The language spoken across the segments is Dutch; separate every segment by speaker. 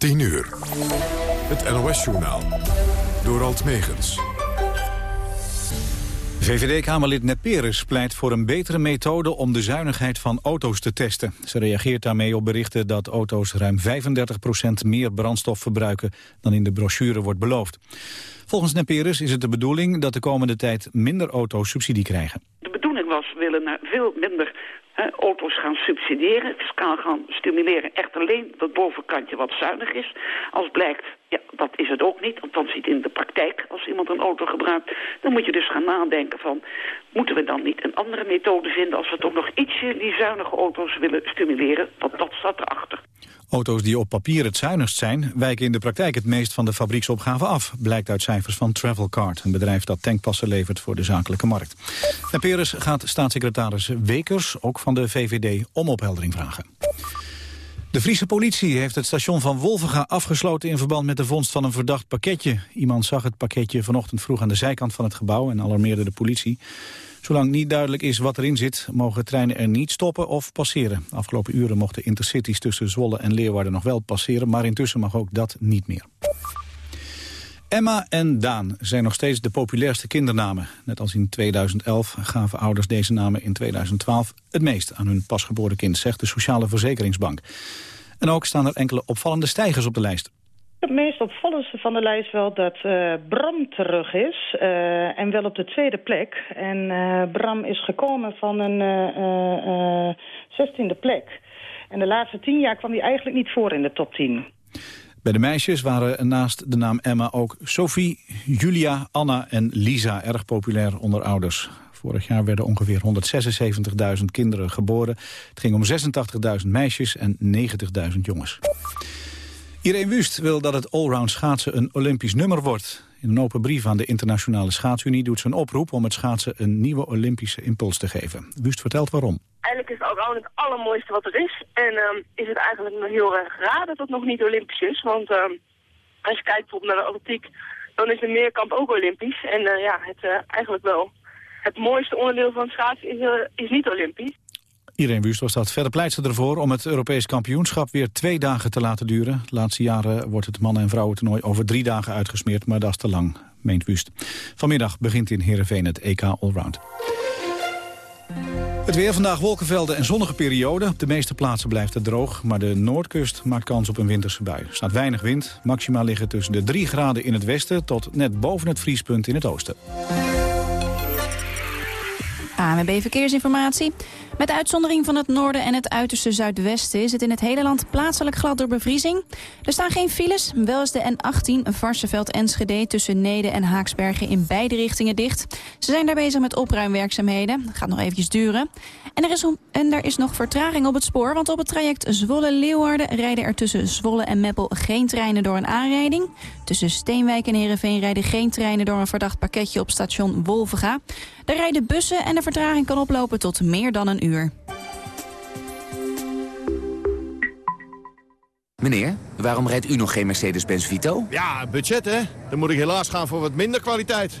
Speaker 1: 10 uur. Het NOS-journaal. Door Alt Megens.
Speaker 2: VVD-Kamerlid Neperes pleit voor een betere methode om de zuinigheid van auto's te testen. Ze reageert daarmee op berichten dat auto's ruim 35% meer brandstof verbruiken dan in de brochure wordt beloofd. Volgens Neperes is het de bedoeling dat de komende tijd minder auto's subsidie krijgen.
Speaker 3: De bedoeling was, we willen naar veel minder auto's gaan subsidiëren, fiscaal gaan stimuleren. Echt alleen dat bovenkantje wat zuinig is. Als blijkt, ja, dat is het ook niet. Want dan ziet in de praktijk, als iemand een auto gebruikt... dan moet je dus gaan nadenken van... moeten we dan niet een andere methode vinden... als we toch nog ietsje die zuinige auto's willen stimuleren? Want dat staat erachter.
Speaker 2: Auto's die op papier het zuinigst zijn... wijken in de praktijk het meest van de fabrieksopgave af... blijkt uit cijfers van Travelcard, een bedrijf dat tankpassen levert voor de zakelijke markt. En Peres gaat staatssecretaris Wekers, ook van de VVD, om opheldering vragen. De Friese politie heeft het station van Wolvenga afgesloten... in verband met de vondst van een verdacht pakketje. Iemand zag het pakketje vanochtend vroeg aan de zijkant van het gebouw... en alarmeerde de politie. Zolang niet duidelijk is wat erin zit, mogen treinen er niet stoppen of passeren. Afgelopen uren mochten intercities tussen Zwolle en Leeuwarden nog wel passeren, maar intussen mag ook dat niet meer. Emma en Daan zijn nog steeds de populairste kindernamen. Net als in 2011 gaven ouders deze namen in 2012 het meest aan hun pasgeboren kind, zegt de Sociale Verzekeringsbank. En ook staan er enkele opvallende stijgers op de lijst.
Speaker 4: Het meest opvallendste van de lijst wel dat uh, Bram terug is. Uh, en wel op de tweede plek. En uh, Bram is gekomen van een zestiende plek. En de laatste tien jaar kwam hij eigenlijk niet voor in de top 10.
Speaker 2: Bij de meisjes waren naast de naam Emma ook Sophie, Julia, Anna en Lisa erg populair onder ouders. Vorig jaar werden ongeveer 176.000 kinderen geboren. Het ging om 86.000 meisjes en 90.000 jongens. Irene Wust wil dat het allround schaatsen een Olympisch nummer wordt. In een open brief aan de Internationale Schaatsunie doet ze een oproep om het schaatsen een nieuwe Olympische impuls te geven. Wust vertelt waarom.
Speaker 5: Eigenlijk is het allround het allermooiste wat er is. En uh, is het eigenlijk nog heel erg raar dat het nog niet Olympisch is. Want uh, als je kijkt bijvoorbeeld naar de atletiek, dan is de meerkamp ook Olympisch. En uh, ja, het, eh, eigenlijk wel het mooiste onderdeel van schaatsen is, is niet Olympisch.
Speaker 2: Irene Wust was dat. Verder pleit ze ervoor om het Europees kampioenschap weer twee dagen te laten duren. De laatste jaren wordt het mannen- en vrouwentoernooi over drie dagen uitgesmeerd, maar dat is te lang, meent Wust. Vanmiddag begint in Heerenveen het EK Allround. Het weer vandaag wolkenvelden en zonnige periode. Op de meeste plaatsen blijft het droog, maar de noordkust maakt kans op een winterse bui. Er staat weinig wind, maxima liggen tussen de 3 graden in het westen... tot net boven het vriespunt in het oosten.
Speaker 6: AMB Verkeersinformatie. Met uitzondering van het noorden en het uiterste zuidwesten... is het in het hele land plaatselijk glad door bevriezing. Er staan geen files, wel is de N18 Varsenveld-Enschede... tussen Nede en Haaksbergen in beide richtingen dicht. Ze zijn daar bezig met opruimwerkzaamheden. Dat gaat nog eventjes duren. En er, is, en er is nog vertraging op het spoor... want op het traject Zwolle-Leeuwarden... rijden er tussen Zwolle en Meppel geen treinen door een aanrijding. Tussen Steenwijk en Heerenveen rijden geen treinen... door een verdacht pakketje op station Wolvega. Er rijden bussen en de vertraging kan oplopen tot meer dan een uur.
Speaker 7: Meneer, waarom rijdt u nog geen Mercedes-Benz Vito?
Speaker 8: Ja, budget hè. Dan moet ik helaas gaan voor wat minder kwaliteit.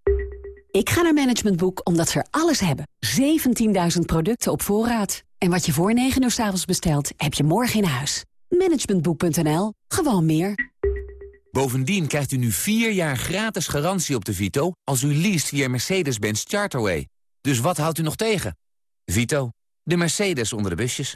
Speaker 9: Ik ga naar Management Boek omdat ze er alles hebben. 17.000 producten op voorraad. En wat je voor 9 uur s avonds bestelt, heb je morgen in huis. Managementboek.nl. Gewoon meer.
Speaker 7: Bovendien krijgt u nu 4 jaar gratis garantie op de Vito... als u leest via Mercedes-Benz Charterway. Dus wat houdt u nog tegen? Vito, de Mercedes onder de busjes.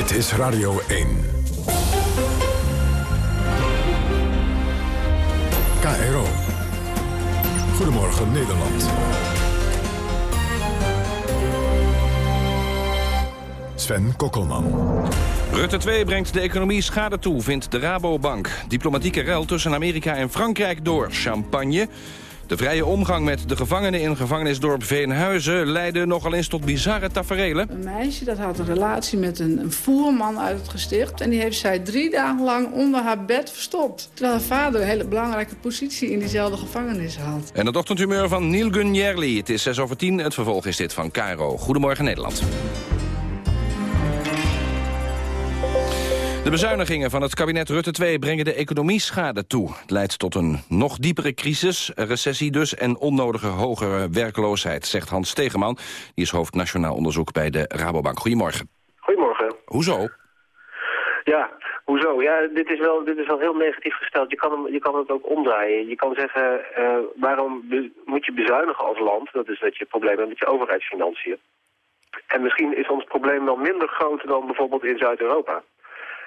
Speaker 1: Dit is Radio 1. KRO. Goedemorgen Nederland. Sven Kokkelman.
Speaker 10: Rutte 2 brengt de economie schade toe, vindt de Rabobank. Diplomatieke ruil tussen Amerika en Frankrijk door champagne. De vrije omgang met de gevangenen in gevangenisdorp Veenhuizen... leidde nogal eens tot bizarre taferelen.
Speaker 11: Een meisje dat had een relatie met een, een voerman uit het gesticht... en die heeft zij drie dagen lang onder haar bed verstopt. Terwijl haar vader een hele belangrijke positie in diezelfde gevangenis had.
Speaker 10: En het ochtendhumeur van Neil Gunjerli. Het is 6 over 10, het vervolg is dit van Caro. Goedemorgen Nederland. De bezuinigingen van het kabinet Rutte 2 brengen de economie schade toe. Het leidt tot een nog diepere crisis, een recessie dus... en onnodige hogere werkloosheid, zegt Hans Stegeman. Die is hoofd Nationaal Onderzoek bij de Rabobank. Goedemorgen.
Speaker 12: Goedemorgen.
Speaker 10: Hoezo?
Speaker 12: Ja, hoezo? Ja, dit is wel, dit is wel heel negatief gesteld. Je kan, hem, je kan het ook omdraaien. Je kan zeggen, uh, waarom moet je bezuinigen als land? Dat is dat je problemen hebt met je overheidsfinanciën. En misschien is ons probleem wel minder groot dan bijvoorbeeld in Zuid-Europa.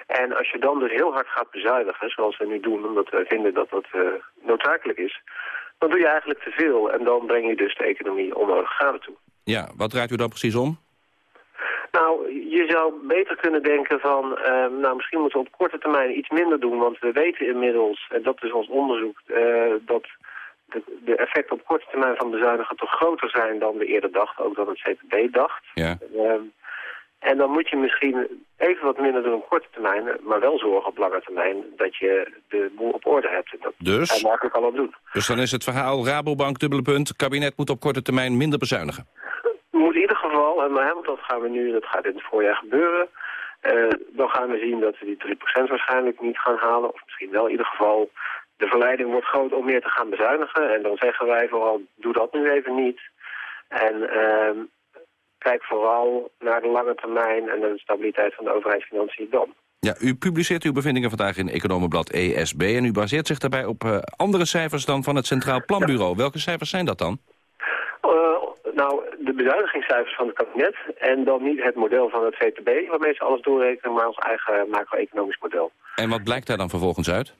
Speaker 12: En als je dan dus heel hard gaat bezuinigen, zoals we nu doen, omdat we vinden dat dat uh, noodzakelijk is, dan doe je eigenlijk te veel. En dan breng je dus de economie onnodig schade toe.
Speaker 10: Ja, wat draait u dan precies om?
Speaker 12: Nou, je zou beter kunnen denken van, uh, nou misschien moeten we op korte termijn iets minder doen, want we weten inmiddels, en dat is ons onderzoek, uh, dat de, de effecten op korte termijn van bezuinigen toch groter zijn dan we eerder dachten, ook dan het CPB dacht.
Speaker 10: Ja.
Speaker 12: Uh, en dan moet je misschien even wat minder doen op korte termijn, maar wel zorgen op lange termijn dat je de boel op orde hebt. En dat
Speaker 10: dus?
Speaker 12: makkelijk al aan doen.
Speaker 10: Dus dan is het verhaal Rabobank, dubbele punt, kabinet moet op korte termijn minder bezuinigen.
Speaker 12: Moet in ieder geval, en maar dat gaan we nu, dat gaat in het voorjaar gebeuren. Uh, dan gaan we zien dat we die 3% waarschijnlijk niet gaan halen. Of misschien wel in ieder geval, de verleiding wordt groot om meer te gaan bezuinigen. En dan zeggen wij vooral, doe dat nu even niet. En uh, kijk vooral naar de lange termijn en de stabiliteit van de overheidsfinanciën dan.
Speaker 10: Ja, u publiceert uw bevindingen vandaag in Economenblad ESB... en u baseert zich daarbij op uh, andere cijfers dan van het Centraal Planbureau. Ja. Welke cijfers zijn dat dan?
Speaker 12: Uh, nou, de bezuinigingscijfers van het kabinet... en dan niet het model van het VTB, waarmee ze alles doorrekenen... maar ons eigen macro-economisch model.
Speaker 10: En wat blijkt daar dan vervolgens uit?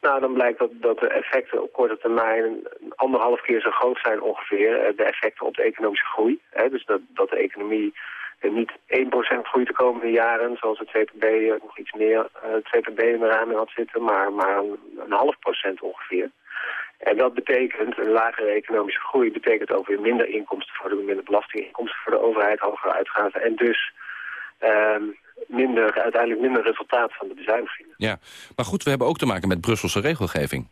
Speaker 12: Nou, dan blijkt dat, de effecten op korte termijn anderhalf keer zo groot zijn ongeveer. De effecten op de economische groei. Hè, dus dat, dat de economie niet 1% groeit de komende jaren, zoals het VPB nog iets meer, het VPB in de ramen had zitten, maar, maar een, een half procent ongeveer. En dat betekent, een lagere economische groei betekent ook weer minder inkomsten voor de minder belastinginkomsten voor de overheid, hogere uitgaven en dus um, minder, uiteindelijk minder resultaat van de bezuinigingen.
Speaker 10: Ja, maar goed, we hebben ook te maken met Brusselse regelgeving.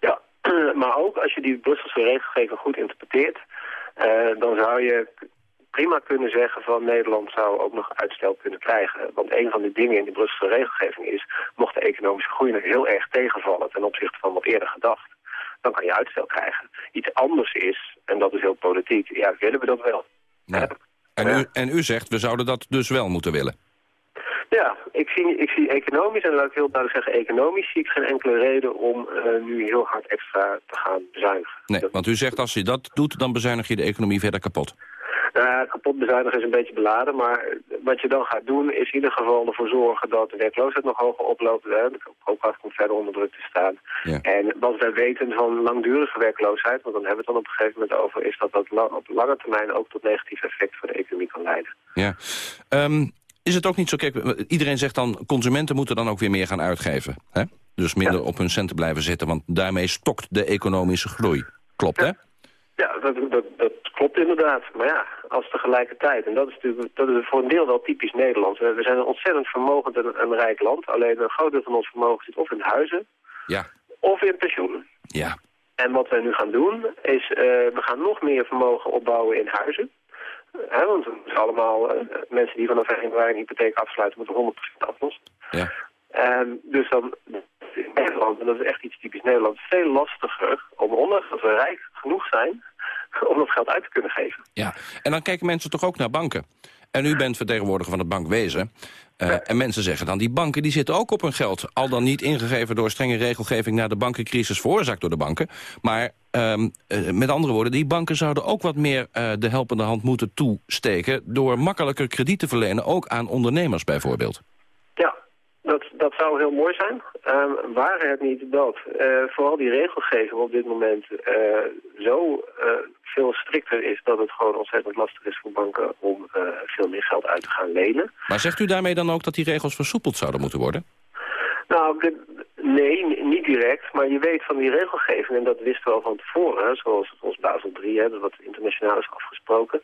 Speaker 12: Ja, maar ook als je die Brusselse regelgeving goed interpreteert, uh, dan zou je prima kunnen zeggen van Nederland zou ook nog uitstel kunnen krijgen. Want een van de dingen in die Brusselse regelgeving is, mocht de economische groei nog heel erg tegenvallen ten opzichte van wat eerder gedacht, dan kan je uitstel krijgen. Iets anders is, en dat is heel politiek, ja, willen we dat wel.
Speaker 10: Ja. En, u, en u zegt, we zouden dat dus wel moeten willen.
Speaker 12: Ja, ik zie, ik zie economisch, en laat ik heel duidelijk zeggen economisch, zie ik geen enkele reden om uh, nu heel hard extra te gaan bezuinigen.
Speaker 10: Nee, dat... want u zegt als je dat doet, dan bezuinig je de economie verder kapot.
Speaker 12: Nou ja, kapot bezuinigen is een beetje beladen, maar wat je dan gaat doen is in ieder geval ervoor zorgen dat de werkloosheid nog hoger oploopt. Hè. De koopkracht komt verder onder druk te staan.
Speaker 10: Ja.
Speaker 12: En wat wij weten van langdurige werkloosheid, want dan hebben we het dan op een gegeven moment over, is dat dat lang, op lange termijn ook tot negatieve effecten voor de economie kan leiden.
Speaker 10: Ja. Um, is het ook niet zo, kijk, iedereen zegt dan, consumenten moeten dan ook weer meer gaan uitgeven. Hè? Dus minder ja. op hun centen blijven zitten, want daarmee stokt de economische groei. Klopt,
Speaker 12: ja.
Speaker 10: hè?
Speaker 12: Ja, dat, dat, dat klopt inderdaad. Maar ja, als tegelijkertijd, en dat is natuurlijk dat is voor een deel wel typisch Nederlands. We zijn een ontzettend vermogend en een rijk land. Alleen een groot deel van ons vermogen zit of in huizen,
Speaker 10: ja.
Speaker 12: of in pensioenen.
Speaker 10: Ja.
Speaker 12: En wat wij nu gaan doen, is uh, we gaan nog meer vermogen opbouwen in huizen. Hè, want we moeten allemaal, uh, mensen die vanaf 1 januari een hypotheek afsluiten, moeten 100% aflossen.
Speaker 10: Ja.
Speaker 12: Um, dus dan in Nederland, en dat is echt iets typisch Nederlands, veel lastiger om ondanks dat we rijk genoeg zijn, om dat geld uit te kunnen geven.
Speaker 10: Ja, en dan kijken mensen toch ook naar banken. En u bent vertegenwoordiger van het bankwezen. Uh, en mensen zeggen dan, die banken die zitten ook op hun geld. Al dan niet ingegeven door strenge regelgeving... na de bankencrisis veroorzaakt door de banken. Maar um, uh, met andere woorden, die banken zouden ook wat meer... Uh, de helpende hand moeten toesteken... door makkelijker krediet te verlenen, ook aan ondernemers bijvoorbeeld.
Speaker 12: Ja, dat, dat zou heel mooi zijn. Um, waren het niet dat vooral die regelgeving op dit moment zo veel strikter is... dat het gewoon ontzettend lastig is voor banken om veel meer geld uit te gaan lenen.
Speaker 10: Maar zegt u daarmee dan ook dat die regels versoepeld zouden moeten worden?
Speaker 12: Nou, de, nee, niet direct. Maar je weet van die regelgeving, en dat wisten we al van tevoren... zoals, zoals Basel III, hè, wat internationaal is afgesproken...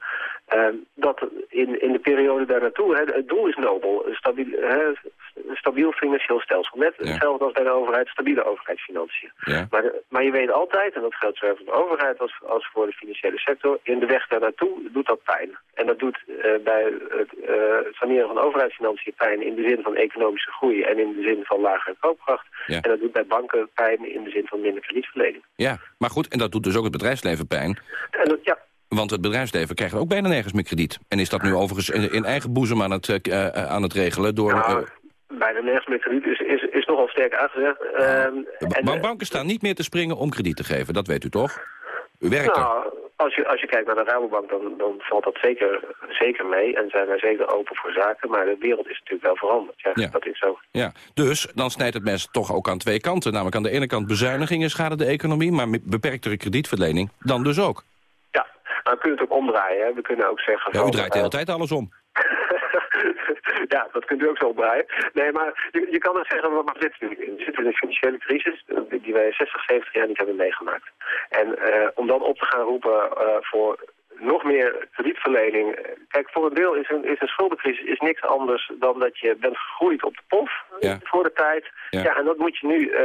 Speaker 12: Uh, dat in, in de periode daar naartoe, het doel is nobel, stabiel, hè, een stabiel financieel stelsel. Net ja. hetzelfde als bij de overheid, stabiele overheidsfinanciën.
Speaker 10: Ja.
Speaker 12: Maar, de, maar je weet altijd, en dat geldt zowel voor de overheid als, als voor de financiële sector... in de weg daar naartoe doet dat pijn. En dat doet uh, bij het, uh, het saneren van overheidsfinanciën pijn... in de zin van economische groei en in de zin van lagere koopkracht.
Speaker 10: Ja.
Speaker 12: En dat doet bij banken pijn in de zin van minder kredietverlening.
Speaker 10: Ja, maar goed, en dat doet dus ook het bedrijfsleven pijn.
Speaker 12: En dat, ja,
Speaker 10: want het bedrijfsleven krijgt ook bijna nergens meer krediet. En is dat nu overigens in, in eigen boezem aan het, uh, aan het regelen door...
Speaker 12: Nou, bijna nergens meer krediet is, is, is nogal sterk uitgezegd. Uh,
Speaker 10: en, ba banken staan niet meer te springen om krediet te geven, dat weet u toch? U werkt
Speaker 12: nou, als je, als je kijkt naar de Rabobank, dan, dan valt dat zeker, zeker mee. En zijn wij zeker open voor zaken. Maar de wereld is natuurlijk wel veranderd. Ja,
Speaker 10: ja.
Speaker 12: Dat is zo.
Speaker 10: Ja, dus dan snijdt het mes toch ook aan twee kanten. Namelijk aan de ene kant bezuinigingen schaden de economie... maar beperktere kredietverlening dan dus ook.
Speaker 12: Nou, we kunnen het ook omdraaien. Hè. We kunnen ook zeggen...
Speaker 10: Ja, u draait de hele tijd alles om.
Speaker 12: ja, dat kunt u ook zo omdraaien. Nee, maar je, je kan het zeggen, maar zitten we nu in? We zitten in een financiële crisis die wij 60, 70 jaar niet hebben meegemaakt. En uh, om dan op te gaan roepen uh, voor nog meer kredietverlening. Kijk, voor een deel is een, is een schuldencrisis is niks anders dan dat je bent gegroeid op de pof
Speaker 10: ja.
Speaker 12: voor de tijd.
Speaker 10: Ja.
Speaker 12: ja. en dat moet je nu uh,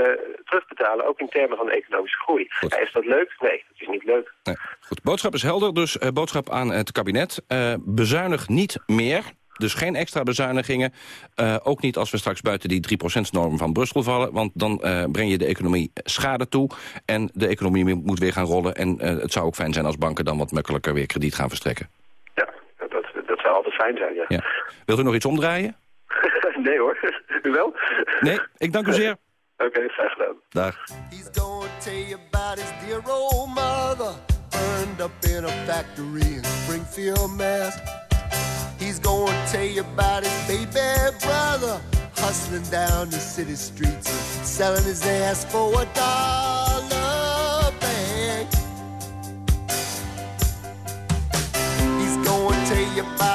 Speaker 12: terugbetalen, ook in termen van economische groei. Ja, is dat leuk? Nee, dat is niet leuk.
Speaker 10: Nee. Goed, boodschap is helder, dus uh, boodschap aan het kabinet. Uh, bezuinig niet meer. Dus geen extra bezuinigingen. Uh, ook niet als we straks buiten die 3%-norm van Brussel vallen. Want dan uh, breng je de economie schade toe. En de economie moet weer gaan rollen. En uh, het zou ook fijn zijn als banken dan wat makkelijker weer krediet gaan verstrekken.
Speaker 12: Ja, dat, dat zou altijd fijn zijn, ja.
Speaker 10: ja. Wilt u nog iets omdraaien?
Speaker 12: nee hoor. U wel?
Speaker 10: Nee, ik dank u zeer.
Speaker 12: Oké, okay, graag gedaan.
Speaker 10: Dag.
Speaker 13: He's gonna tell you about his dear old mother. Burned up in a factory in Springfield, Mass. He's gonna tell you about his baby brother hustling down the city streets selling his ass for a dollar bag. He's gonna tell you about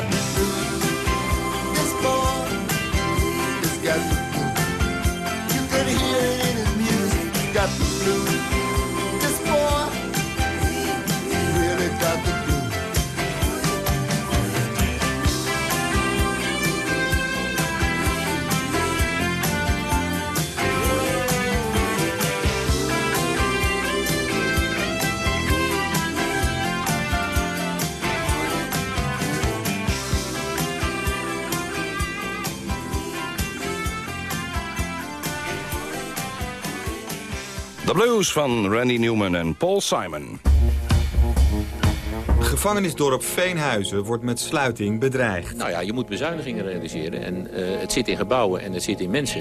Speaker 13: got the blues. Blues
Speaker 10: van Randy Newman en Paul Simon.
Speaker 14: Gevangenisdorp Veenhuizen wordt met sluiting bedreigd.
Speaker 15: Nou ja, je moet bezuinigingen realiseren. En eh, het zit in gebouwen en het zit in mensen.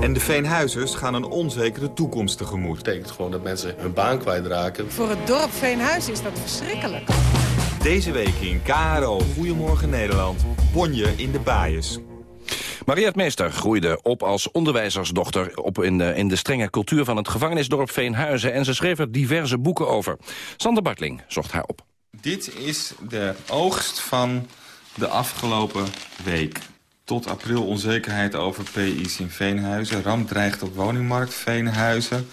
Speaker 14: En de Veenhuizers gaan een onzekere toekomst tegemoet.
Speaker 16: Dat betekent gewoon dat mensen hun baan kwijtraken.
Speaker 17: Voor het dorp Veenhuis is dat verschrikkelijk.
Speaker 14: Deze week in KRO Goedemorgen Nederland. Bonje in de baaiers.
Speaker 10: Mariette Meester groeide op als onderwijzersdochter op in, de, in de strenge cultuur van het gevangenisdorp Veenhuizen. En ze schreef er diverse boeken over. Sander Bartling zocht haar op.
Speaker 18: Dit is de oogst van de afgelopen week. Tot april onzekerheid over PI's in Veenhuizen. Ramp dreigt op woningmarkt Veenhuizen.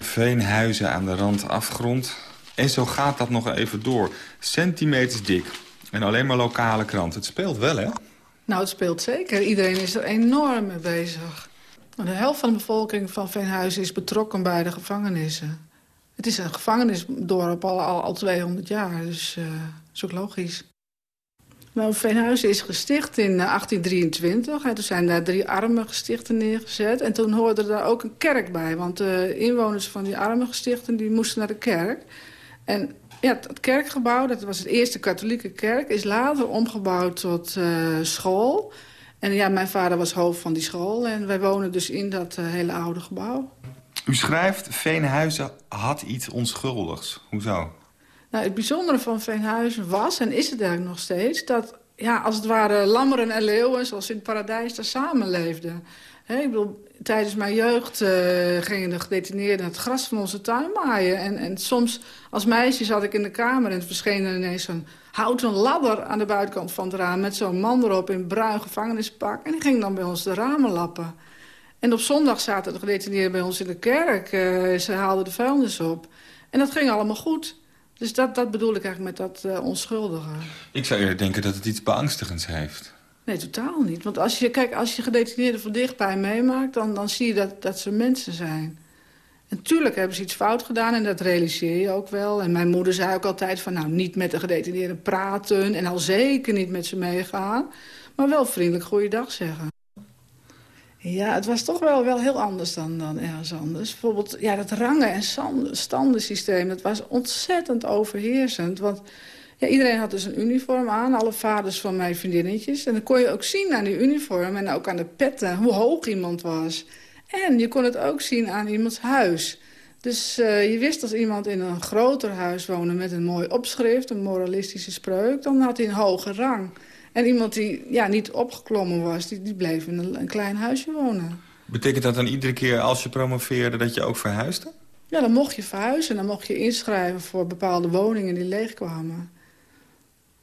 Speaker 18: Veenhuizen aan de rand afgrond. En zo gaat dat nog even door. Centimeters dik. En alleen maar lokale kranten. Het speelt wel, hè?
Speaker 11: Nou, het speelt zeker. Iedereen is er enorm mee bezig. De helft van de bevolking van Veenhuizen is betrokken bij de gevangenissen. Het is een gevangenisdorp al, al, al 200 jaar, dus uh, is ook logisch. Nou, Veenhuizen is gesticht in 1823. En toen zijn daar drie arme gestichten neergezet. En toen hoorde daar ook een kerk bij. Want de inwoners van die arme gestichten die moesten naar de kerk. En ja, het kerkgebouw, dat was het eerste katholieke kerk... is later omgebouwd tot uh, school. En ja, mijn vader was hoofd van die school. En wij wonen dus in dat uh, hele oude gebouw.
Speaker 18: U schrijft, Veenhuizen had iets onschuldigs. Hoezo?
Speaker 11: Nou, het bijzondere van Veenhuizen was, en is het eigenlijk nog steeds... dat ja, als het ware lammeren en leeuwen, zoals in het paradijs, daar samenleefden. He, ik bedoel, tijdens mijn jeugd uh, gingen de gedetineerden het gras van onze tuin maaien. En, en soms als meisje zat ik in de kamer en verscheen er ineens zo'n houten ladder aan de buitenkant van het raam... met zo'n man erop in bruin gevangenispak. En die ging dan bij ons de ramen lappen. En op zondag zaten de gedetineerden bij ons in de kerk. Uh, ze haalden de vuilnis op. En dat ging allemaal goed. Dus dat, dat bedoel ik eigenlijk met dat uh, onschuldige.
Speaker 18: Ik zou eerder denken dat het iets beangstigends heeft.
Speaker 11: Nee, totaal niet. Want als je, kijk, als je gedetineerden van dichtbij meemaakt... dan, dan zie je dat, dat ze mensen zijn. En tuurlijk hebben ze iets fout gedaan en dat realiseer je ook wel. En mijn moeder zei ook altijd van... nou, niet met de gedetineerden praten... en al zeker niet met ze meegaan. Maar wel vriendelijk goeiedag zeggen. Ja, het was toch wel, wel heel anders dan, dan ergens anders. Bijvoorbeeld ja, dat rangen- en standensysteem... dat was ontzettend overheersend. Want ja, iedereen had dus een uniform aan, alle vaders van mijn vriendinnetjes. En dan kon je ook zien aan die uniform en ook aan de petten hoe hoog iemand was. En je kon het ook zien aan iemands huis. Dus uh, je wist als iemand in een groter huis woonde met een mooi opschrift, een moralistische spreuk, dan had hij een hoge rang. En iemand die ja, niet opgeklommen was, die, die bleef in een, een klein huisje wonen.
Speaker 18: Betekent dat dan iedere keer als je promoveerde dat je ook verhuisde?
Speaker 11: Ja, dan mocht je verhuizen. Dan mocht je inschrijven voor bepaalde woningen die leegkwamen.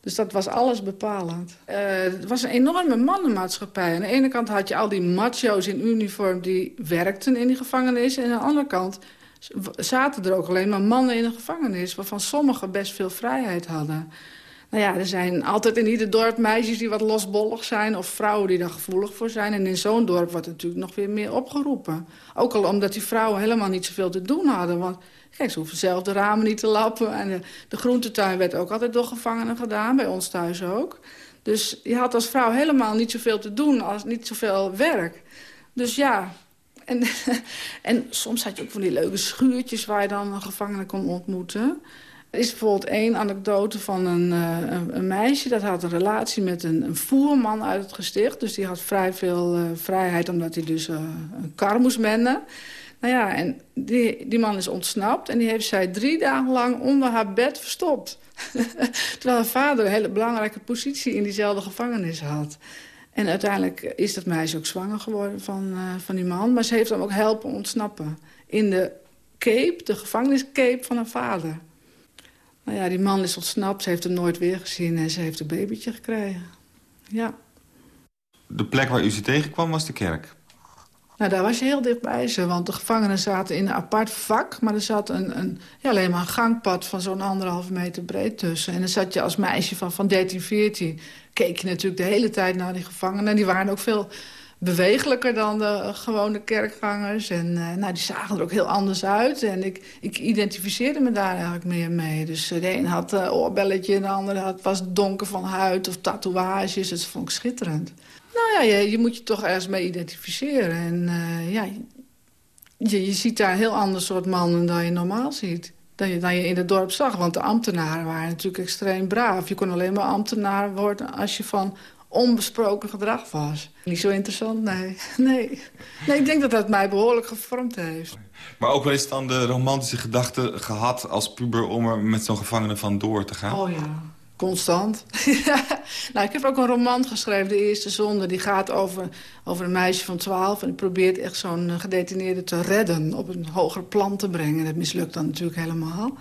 Speaker 11: Dus dat was alles bepalend. Uh, het was een enorme mannenmaatschappij. Aan de ene kant had je al die macho's in uniform die werkten in die gevangenis. En aan de andere kant zaten er ook alleen maar mannen in de gevangenis... waarvan sommigen best veel vrijheid hadden. Nou ja, er zijn altijd in ieder dorp meisjes die wat losbollig zijn... of vrouwen die daar gevoelig voor zijn. En in zo'n dorp wordt natuurlijk nog weer meer opgeroepen. Ook al omdat die vrouwen helemaal niet zoveel te doen hadden. Want kijk, ze hoeven zelf de ramen niet te lappen. En de, de groentetuin werd ook altijd door gevangenen gedaan. Bij ons thuis ook. Dus je had als vrouw helemaal niet zoveel te doen. Als, niet zoveel werk. Dus ja... En, en soms had je ook van die leuke schuurtjes... waar je dan een kon ontmoeten... Er is bijvoorbeeld één anekdote van een, uh, een, meisje... dat had een relatie met een, een, voerman uit het gesticht. Dus die had vrij veel uh, vrijheid omdat hij dus een kar moest menden. Nou ja, en die, die man is ontsnapt... en die heeft zij drie dagen lang onder haar bed verstopt. Terwijl haar vader een hele belangrijke positie in diezelfde gevangenis had. En uiteindelijk is dat meisje ook zwanger geworden van, van die man. Maar ze heeft hem ook helpen ontsnappen. In de cape, de gevangeniscape van haar vader. Nou ja, die man is ontsnapt, ze heeft hem nooit weer gezien en ze heeft een babytje gekregen. Ja.
Speaker 18: De plek waar u ze tegenkwam was de kerk.
Speaker 11: Nou, daar was je heel dichtbij ze, want de gevangenen zaten in een apart vak... maar er zat een, een, ja, alleen maar een gangpad van zo'n anderhalve meter breed tussen. En dan zat je als meisje van, van 13, 14... keek je natuurlijk de hele tijd naar die gevangenen. En die waren ook veel bewegelijker dan de gewone kerkgangers. En uh, nou, die zagen er ook heel anders uit. En ik, ik identificeerde me daar eigenlijk meer mee. Dus de een had een oorbelletje en de ander had, was donker van huid of tatoeages. Dat vond ik schitterend. Nou ja, je, je moet je toch ergens mee identificeren. En uh, ja, je, je ziet daar een heel ander soort mannen dan je normaal ziet. Dan je, dan je in het dorp zag. Want de ambtenaren waren natuurlijk extreem braaf. Je kon alleen maar ambtenaar worden als je van onbesproken gedrag was. Niet zo interessant, nee. nee. Nee, ik denk dat dat mij behoorlijk gevormd heeft.
Speaker 18: Maar ook wel eens dan de romantische gedachte gehad als puber... om er met zo'n gevangene van door te gaan?
Speaker 11: Oh ja, constant. nou, ik heb ook een roman geschreven, De Eerste Zonde. Die gaat over, over een meisje van 12 en die probeert echt zo'n gedetineerde te redden... op een hoger plan te brengen. Dat mislukt dan natuurlijk helemaal.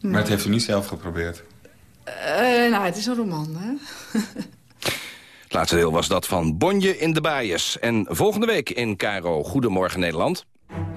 Speaker 18: Maar, maar het heeft u niet zelf geprobeerd?
Speaker 11: Uh, nou, het is een roman, hè.
Speaker 10: Het laatste deel was dat van Bonje in de Baaiers. En volgende week in Cairo. Goedemorgen Nederland.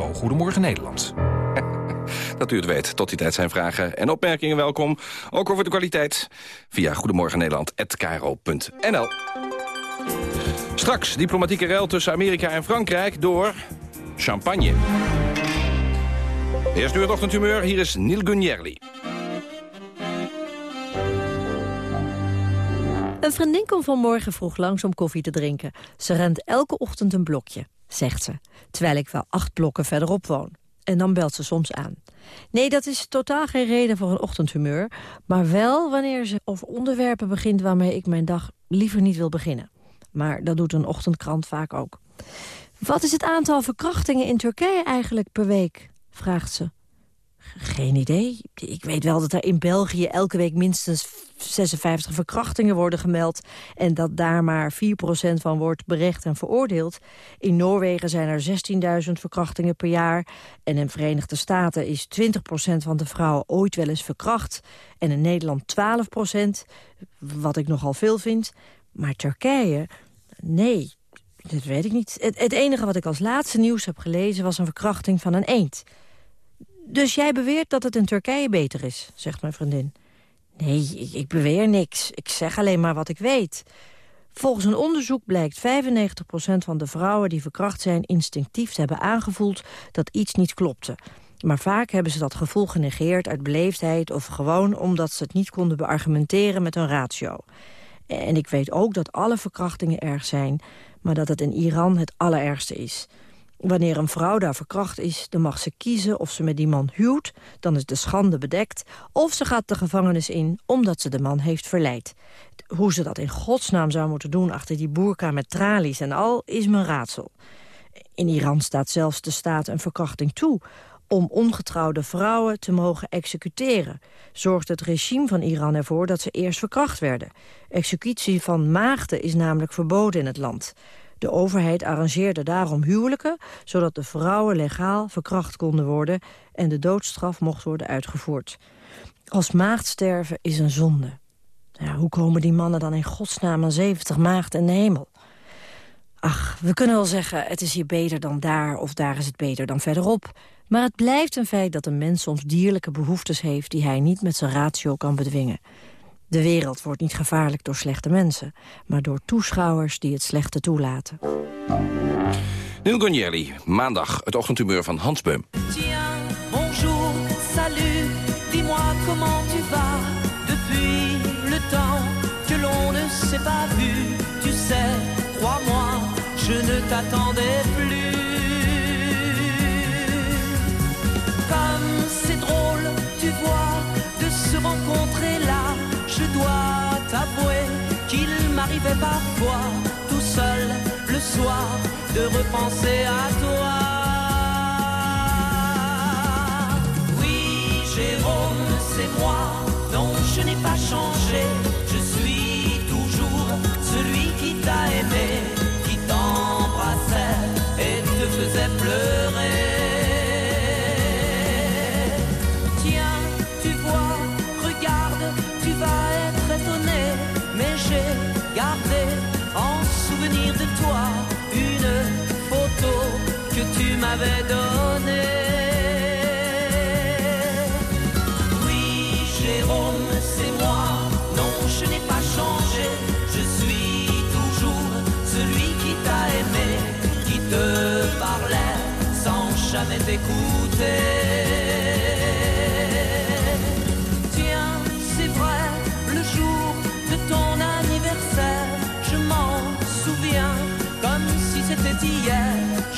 Speaker 19: Goedemorgen Nederland.
Speaker 10: Dat u het weet. Tot die tijd zijn vragen en opmerkingen welkom. Ook over de kwaliteit via Goedemorgen Nederland@kro.nl. Straks diplomatieke ruil tussen Amerika en Frankrijk door champagne. Eerst nu het ochtendhumeur. Hier is Neil Gunjerli.
Speaker 20: Een vriendin komt vanmorgen vroeg langs om koffie te drinken. Ze rent elke ochtend een blokje zegt ze. Terwijl ik wel acht blokken verderop woon. En dan belt ze soms aan. Nee, dat is totaal geen reden voor een ochtendhumeur. Maar wel wanneer ze over onderwerpen begint waarmee ik mijn dag liever niet wil beginnen. Maar dat doet een ochtendkrant vaak ook. Wat is het aantal verkrachtingen in Turkije eigenlijk per week? vraagt ze. Geen idee. Ik weet wel dat er in België elke week minstens 56 verkrachtingen worden gemeld... en dat daar maar 4% van wordt berecht en veroordeeld. In Noorwegen zijn er 16.000 verkrachtingen per jaar... en in Verenigde Staten is 20% van de vrouwen ooit wel eens verkracht... en in Nederland 12%, wat ik nogal veel vind. Maar Turkije, nee, dat weet ik niet. Het, het enige wat ik als laatste nieuws heb gelezen... was een verkrachting van een eend... Dus jij beweert dat het in Turkije beter is, zegt mijn vriendin. Nee, ik, ik beweer niks. Ik zeg alleen maar wat ik weet. Volgens een onderzoek blijkt 95% van de vrouwen die verkracht zijn... instinctief te hebben aangevoeld dat iets niet klopte. Maar vaak hebben ze dat gevoel genegeerd uit beleefdheid... of gewoon omdat ze het niet konden beargumenteren met een ratio. En ik weet ook dat alle verkrachtingen erg zijn... maar dat het in Iran het allerergste is... Wanneer een vrouw daar verkracht is, dan mag ze kiezen of ze met die man huwt. Dan is de schande bedekt. Of ze gaat de gevangenis in omdat ze de man heeft verleid. Hoe ze dat in godsnaam zou moeten doen achter die boerka met tralies en al, is mijn raadsel. In Iran staat zelfs de staat een verkrachting toe om ongetrouwde vrouwen te mogen executeren. Zorgt het regime van Iran ervoor dat ze eerst verkracht werden. Executie van maagden is namelijk verboden in het land. De overheid arrangeerde daarom huwelijken... zodat de vrouwen legaal verkracht konden worden... en de doodstraf mocht worden uitgevoerd. Als maagd sterven is een zonde. Ja, hoe komen die mannen dan in godsnaam aan 70 maagden in de hemel? Ach, we kunnen wel zeggen, het is hier beter dan daar... of daar is het beter dan verderop. Maar het blijft een feit dat een mens soms dierlijke behoeftes heeft... die hij niet met zijn ratio kan bedwingen. De wereld wordt niet gevaarlijk door slechte mensen... maar door toeschouwers die het slechte toelaten.
Speaker 10: Neil Gonjeri, maandag, het ochtendhumeur van Hans Beum.
Speaker 21: De repenser à toi.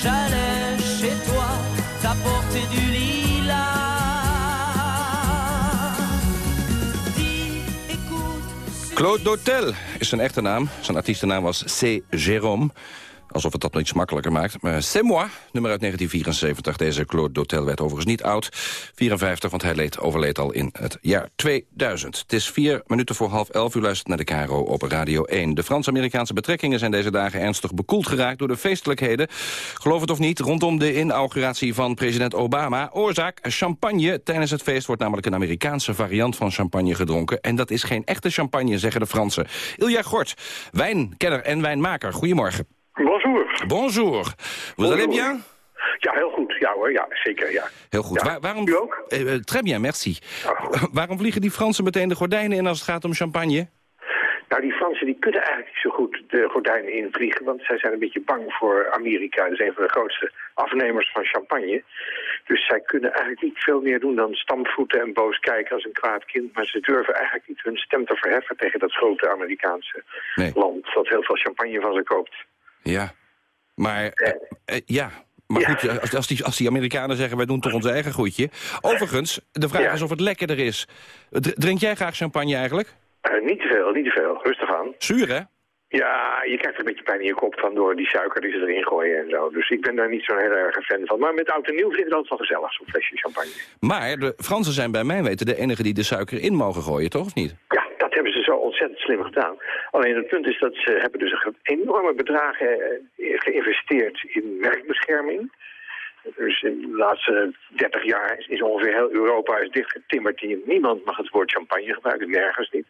Speaker 21: J'allais chez toi t'apporter du lilas. Écoute.
Speaker 10: Claude Dotel is zijn echte naam. Zijn artiestennaam was C. Jérôme. Alsof het dat nog iets makkelijker maakt. Maar C'est moi, nummer uit 1974. Deze Claude Dotel werd overigens niet oud. 54, want hij leed, overleed al in het jaar 2000. Het is vier minuten voor half elf. U luistert naar de Caro op Radio 1. De Frans-Amerikaanse betrekkingen zijn deze dagen ernstig bekoeld geraakt... door de feestelijkheden, geloof het of niet, rondom de inauguratie van president Obama. Oorzaak, champagne. Tijdens het feest wordt namelijk een Amerikaanse variant van champagne gedronken. En dat is geen echte champagne, zeggen de Fransen. Ilja Gort, wijnkenner en wijnmaker. Goedemorgen.
Speaker 22: Bonjour.
Speaker 10: Bonjour. Vous allez bien?
Speaker 22: Ja, heel goed. Ja hoor, ja, zeker, ja.
Speaker 10: Heel goed.
Speaker 22: Ja.
Speaker 10: Waar- waarom...
Speaker 22: U ook?
Speaker 10: Eh, eh, très bien, merci. waarom vliegen die Fransen meteen de gordijnen in als het gaat om champagne?
Speaker 22: Nou, die Fransen die kunnen eigenlijk niet zo goed de gordijnen invliegen, want zij zijn een beetje bang voor Amerika. Dat is een van de grootste afnemers van champagne. Dus zij kunnen eigenlijk niet veel meer doen dan stampvoeten en boos kijken als een kwaad kind. Maar ze durven eigenlijk niet hun stem te verheffen tegen dat grote Amerikaanse land dat heel veel champagne van ze koopt.
Speaker 10: Ja. Maar, eh, eh, ja... Maar goed, eh, als, als, die, als die Amerikanen zeggen, wij doen toch ons eigen goedje. Overigens, de vraag is of het lekkerder is. Dr- Drink jij graag champagne eigenlijk?
Speaker 22: Eh, niet te veel, niet te veel. Rustig aan.
Speaker 10: Zuur, hè?
Speaker 22: Ja, je krijgt er een beetje pijn in je kop van door die suiker die ze erin gooien en zo. Dus ik ben daar niet zo'n heel erg fan van. Maar met oud en nieuw vind ik het altijd wel gezellig, zo'n flesje champagne.
Speaker 10: Maar de Fransen zijn bij mijn weten de enige die de suiker in mogen gooien, toch? Of niet?
Speaker 22: Ja, zo ontzettend slim gedaan. Alleen het punt is dat ze hebben dus enorme bedragen eh, geïnvesteerd in merkbescherming. Dus in de laatste 30 jaar is, ongeveer heel Europa is dichtgetimmerd. Die, niemand mag het woord champagne gebruiken, nergens niet.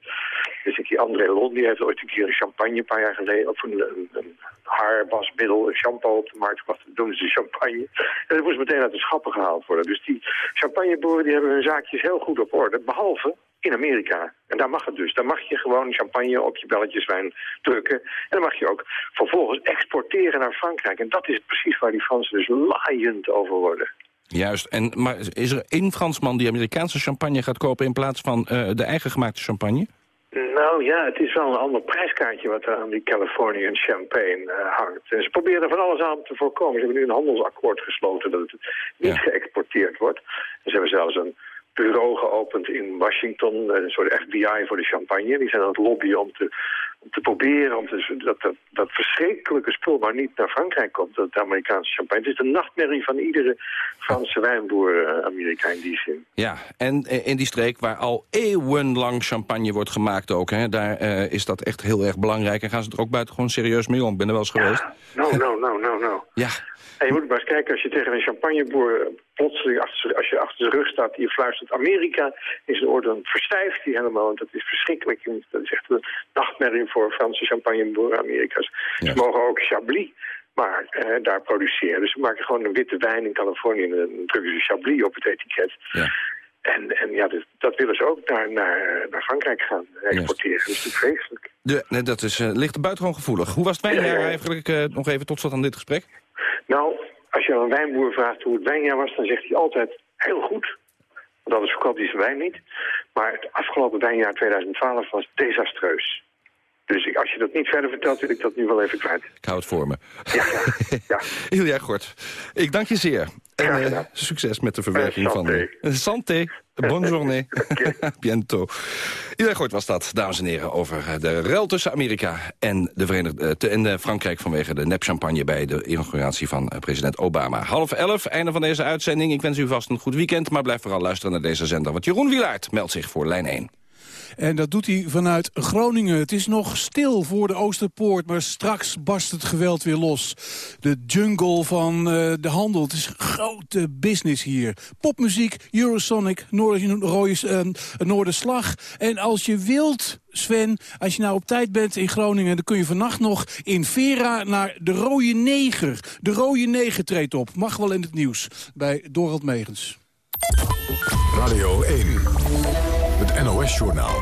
Speaker 22: Dus ik, die André Lon die heeft ooit een keer een champagne een paar jaar geleden... of een, een, een shampoo op de markt gebracht. Doen ze champagne. En dat moest meteen uit de schappen gehaald worden. Dus die champagneboeren die hebben hun zaakjes heel goed op orde. Behalve in Amerika. En daar mag het dus. Daar mag je gewoon champagne op je belletjeswijn drukken. En dan mag je ook vervolgens exporteren naar Frankrijk. En dat is precies waar die Fransen dus laaiend over worden.
Speaker 10: Juist. En, maar is er één Fransman die Amerikaanse champagne gaat kopen... in plaats van eh, de eigen gemaakte champagne?
Speaker 22: Nou ja, het is wel een ander prijskaartje wat er aan die Californian champagne eh, hangt. En ze proberen er van alles aan te voorkomen. Ze hebben nu een handelsakkoord gesloten dat het niet geëxporteerd wordt. En ze hebben zelfs een bureau geopend in Washington, een soort FBI voor de champagne. Die zijn aan het lobbyen om te, om te proberen om te, dat, dat, dat verschrikkelijke spul maar niet naar Frankrijk komt, dat Amerikaanse champagne. Het is de nachtmerrie van iedere Franse wijnboer, eh, Amerika in die zin.
Speaker 10: Ja, en eh, in die streek waar al eeuwenlang champagne wordt gemaakt ook... Hè, daar eh, is dat echt heel erg belangrijk. En gaan ze er ook buitengewoon serieus mee om. Ik ben er wel eens geweest.
Speaker 22: Nou, nou, nou, nou.
Speaker 10: Ja.
Speaker 22: En je moet maar eens kijken, als je tegen een champagneboer eh, plotseling achter, als je achter zijn rug staat, die fluistert Amerika is in orde, dan verstijft hij helemaal. Want dat is verschrikkelijk. Dat is echt een nachtmerrie voor Franse champagneboeren Amerika's. Ze mogen ook Chablis maar eh, daar produceren. Dus ze maken gewoon een witte wijn in Californië en dan drukken ze Chablis op het etiket. En, en ja, dat, dat willen ze ook naar, naar, naar Frankrijk gaan exporteren. Dat is natuurlijk vreselijk.
Speaker 10: De, nee, dat is, eh, ligt buitengewoon gevoelig. Hoe was het wijnjaar eigenlijk nog even tot slot aan dit gesprek?
Speaker 22: Nou, als je aan een wijnboer vraagt hoe het wijnjaar was, dan zegt hij altijd heel goed. Want anders verkoopt hij zijn wijn niet. Maar het afgelopen wijnjaar 2012 was desastreus. Dus als je dat niet verder vertelt, wil ik dat nu wel even kwijt.
Speaker 10: Ik hou het voor me. Ja, Ilja Gort, ik dank je zeer. En eh, succes met de verwerking van...
Speaker 22: santé.
Speaker 10: Eh, santé. Bonne journée. Biento. Iedereen Gooit was dat, dames en heren, over eh, de rel tussen Amerika en, de Verenigde, uh, en Frankrijk vanwege de nepchampagne bij de inauguratie van president Obama. Half elf, einde van deze uitzending. Ik wens u vast een goed weekend, maar blijf vooral luisteren naar deze zender. Want Jeroen Wilaert meldt zich voor lijn 1.
Speaker 23: En dat doet hij vanuit Groningen. Het is nog stil voor de Oosterpoort, maar straks barst het geweld weer los. De jungle van uh, de handel. Het is grote business hier. Popmuziek, Eurosonic. Uh, Noorderslag. En als je wilt, Sven, als je nou op tijd bent in Groningen... dan kun je vannacht nog in Vera naar de Rode Neger. De Rode Neger treedt op. Mag wel in het nieuws bij Dorald Megens.
Speaker 1: Radio 1. NOS-journaal.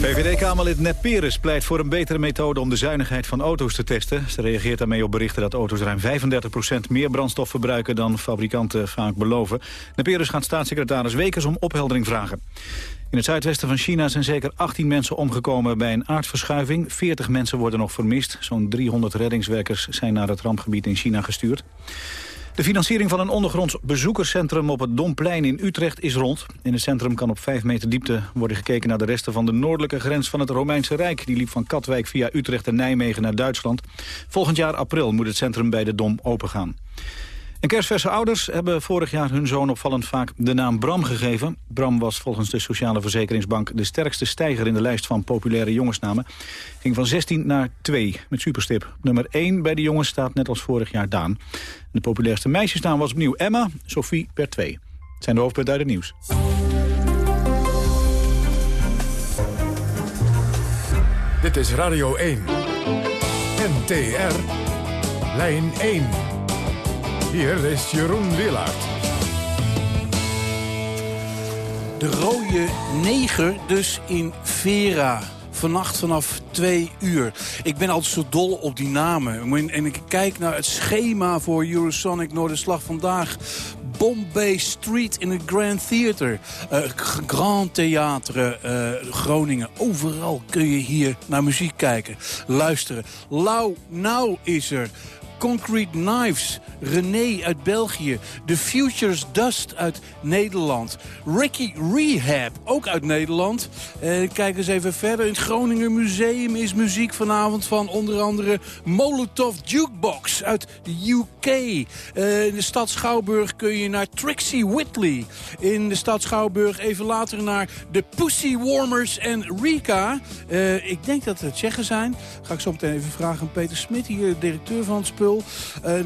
Speaker 2: VVD-Kamerlid Peres pleit voor een betere methode om de zuinigheid van auto's te testen. Ze reageert daarmee op berichten dat auto's ruim 35% meer brandstof verbruiken dan fabrikanten vaak beloven. Nep Peres gaat staatssecretaris Wekers om opheldering vragen. In het zuidwesten van China zijn zeker 18 mensen omgekomen bij een aardverschuiving. 40 mensen worden nog vermist. Zo'n 300 reddingswerkers zijn naar het rampgebied in China gestuurd. De financiering van een ondergronds bezoekerscentrum op het Domplein in Utrecht is rond. In het centrum kan op 5 meter diepte worden gekeken naar de resten van de noordelijke grens van het Romeinse Rijk. Die liep van Katwijk via Utrecht en Nijmegen naar Duitsland. Volgend jaar april moet het centrum bij de Dom opengaan. En kerstverse ouders hebben vorig jaar hun zoon opvallend vaak de naam Bram gegeven. Bram was volgens de Sociale Verzekeringsbank de sterkste stijger in de lijst van populaire jongensnamen. Ging van 16 naar 2 met superstip. Nummer 1 bij de jongens staat net als vorig jaar Daan. De populairste meisjesnaam was opnieuw Emma, Sophie werd 2. Het zijn de hoofdpunten uit het nieuws.
Speaker 1: Dit is Radio 1. NTR. Lijn 1. Hier is Jeroen Willaert.
Speaker 23: De rode neger dus in Vera. Vannacht vanaf twee uur. Ik ben altijd zo dol op die namen. En ik kijk naar het schema voor Eurosonic Noorderslag vandaag. Bombay Street in het Grand Theater. Uh, Grand Theater uh, Groningen. Overal kun je hier naar muziek kijken. Luisteren. Lau Nou is er. Concrete Knives, René uit België, The Futures Dust uit Nederland, Ricky Rehab, ook uit Nederland. Uh, kijk eens even verder. In het Groningen Museum is muziek vanavond van onder andere Molotov Jukebox uit de UK. Uh, in de stad Schouwburg kun je naar Trixie Whitley. In de stad Schouwburg even later naar de Pussy Warmers en Rika. Uh, ik denk dat het Tsjechen zijn. Ga ik zo meteen even vragen aan Peter Smit, hier directeur van het spul.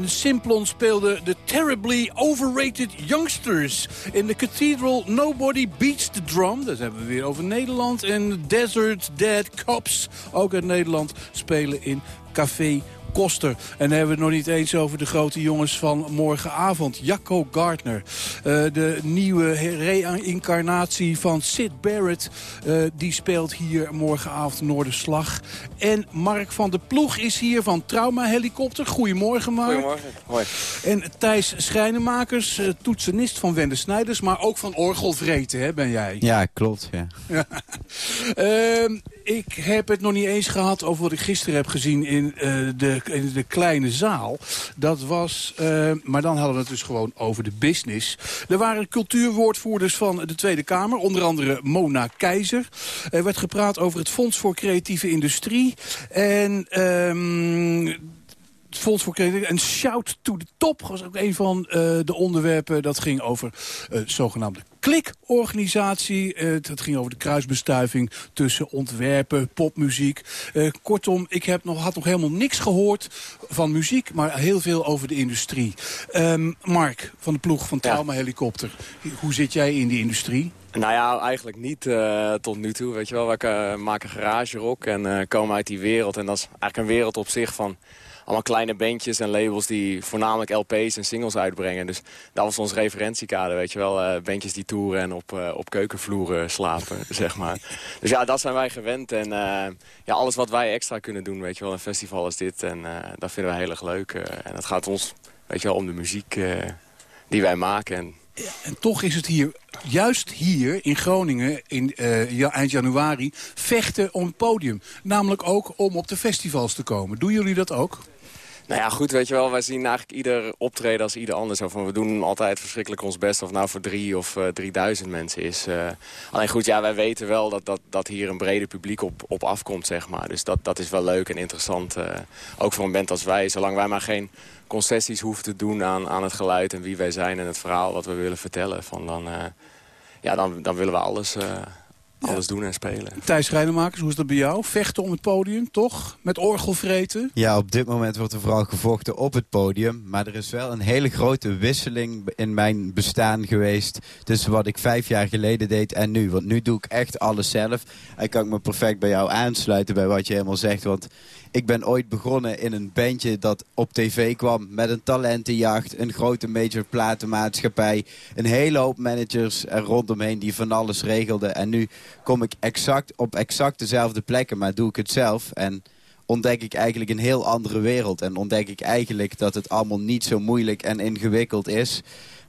Speaker 23: Simplon speelde de Terribly Overrated Youngsters. In de Cathedral Nobody Beats the Drum. Dat hebben we weer over Nederland. En Desert Dead Cops, ook uit Nederland, spelen in Café Koster. En dan hebben we het nog niet eens over de grote jongens van morgenavond. Jacco Gardner. Uh, de nieuwe reïncarnatie van Sid Barrett. Uh, die speelt hier morgenavond Noorderslag. En Mark van der Ploeg is hier van Trauma Helikopter. Goedemorgen Mark.
Speaker 24: Goedemorgen. Hoi.
Speaker 23: En Thijs Schrijnemakers, uh, toetsenist van Wende Snijders. Maar ook van Orgelvreten hè, ben jij.
Speaker 25: Ja, klopt. Ja.
Speaker 23: Ehm, ik heb het nog niet eens gehad over wat ik gisteren heb gezien in, uh, de, in de kleine zaal. Dat was, uh, maar dan hadden we het dus gewoon over de business. Er waren cultuurwoordvoerders van de Tweede Kamer, onder andere Mona Keizer. Er werd gepraat over het Fonds voor Creatieve Industrie. En... Het Fonds voor Creatieve en Shout to the Top was ook een van uh, de onderwerpen. Dat ging over uh, zogenaamde klikorganisatie. Uh, het ging over de kruisbestuiving tussen ontwerpen, popmuziek. Uh, kortom, ik heb nog, had nog helemaal niks gehoord van muziek, maar heel veel over de industrie. Um, Mark van de ploeg van Trauma Helikopter, hoe zit jij in die industrie?
Speaker 24: Nou ja, eigenlijk niet uh, tot nu toe. Weet je wel, we maken garage rock en komen uit die wereld. En dat is eigenlijk een wereld op zich van allemaal kleine bandjes en labels die voornamelijk LP's en singles uitbrengen. Dus dat was ons referentiekader, weet je wel. Uh, bandjes die toeren en op, uh, op keukenvloeren slapen, zeg maar. Dus ja, dat zijn wij gewend. En uh, ja, alles wat wij extra kunnen doen, weet je wel. Een festival als dit. En dat vinden wij heel erg leuk. en het gaat ons, weet je wel, om de muziek die wij maken. En,
Speaker 23: en toch is het hier, juist hier in Groningen, in eind januari, vechten om het podium. Namelijk ook om op de festivals te komen. Doen jullie dat ook?
Speaker 24: Nou ja, goed, weet je wel, wij zien eigenlijk ieder optreden als ieder ander. Zo van, we doen altijd verschrikkelijk ons best of nou voor drie of uh, drieduizend mensen is. Uh, alleen goed, ja, wij weten wel dat, dat, dat hier een breder publiek op, op afkomt, zeg maar. Dus dat, dat is wel leuk en interessant. Uh, ook voor een band als wij, zolang wij maar geen concessies hoeven te doen aan, aan het geluid en wie wij zijn en het verhaal wat we willen vertellen. Van dan, ja, dan, dan willen we alles alles doen en spelen.
Speaker 23: Thijs Rijnemakers, hoe is dat bij jou? Vechten om het podium, toch? Met orgelvreten?
Speaker 25: Ja, op dit moment wordt er vooral gevochten op het podium. Maar er is wel een hele grote wisseling in mijn bestaan geweest... tussen wat ik vijf jaar geleden deed en nu. Want nu doe ik echt alles zelf. En kan ik me perfect bij jou aansluiten bij wat je helemaal zegt. Want ik ben ooit begonnen in een bandje dat op tv kwam met een talentenjacht, een grote major platenmaatschappij, een hele hoop managers er rondomheen die van alles regelden. En nu kom ik exact op exact dezelfde plekken, maar doe ik het zelf. En ontdek ik eigenlijk een heel andere wereld. En ontdek ik eigenlijk dat het allemaal niet zo moeilijk en ingewikkeld is.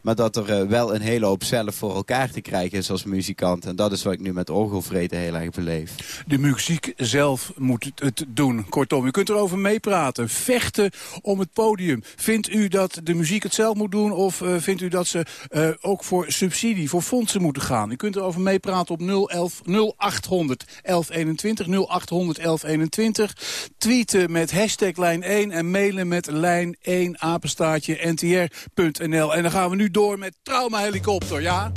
Speaker 25: Maar dat er uh, wel een hele hoop zelf voor elkaar te krijgen is als muzikant. En dat is wat ik nu met orgelvreten heel erg beleef.
Speaker 23: De muziek zelf moet het doen. Kortom, u kunt erover meepraten. Vechten om het podium. Vindt u dat de muziek het zelf moet doen? Of uh, vindt u dat ze uh, ook voor subsidie, voor fondsen moeten gaan? U kunt erover meepraten op 011 0800 1121. 0800 1121. Tweeten met hashtag lijn 1 en mailen met lijn 1 apenstaartje ntr.nl. En dan gaan we nu door met traumahelikopter, ja?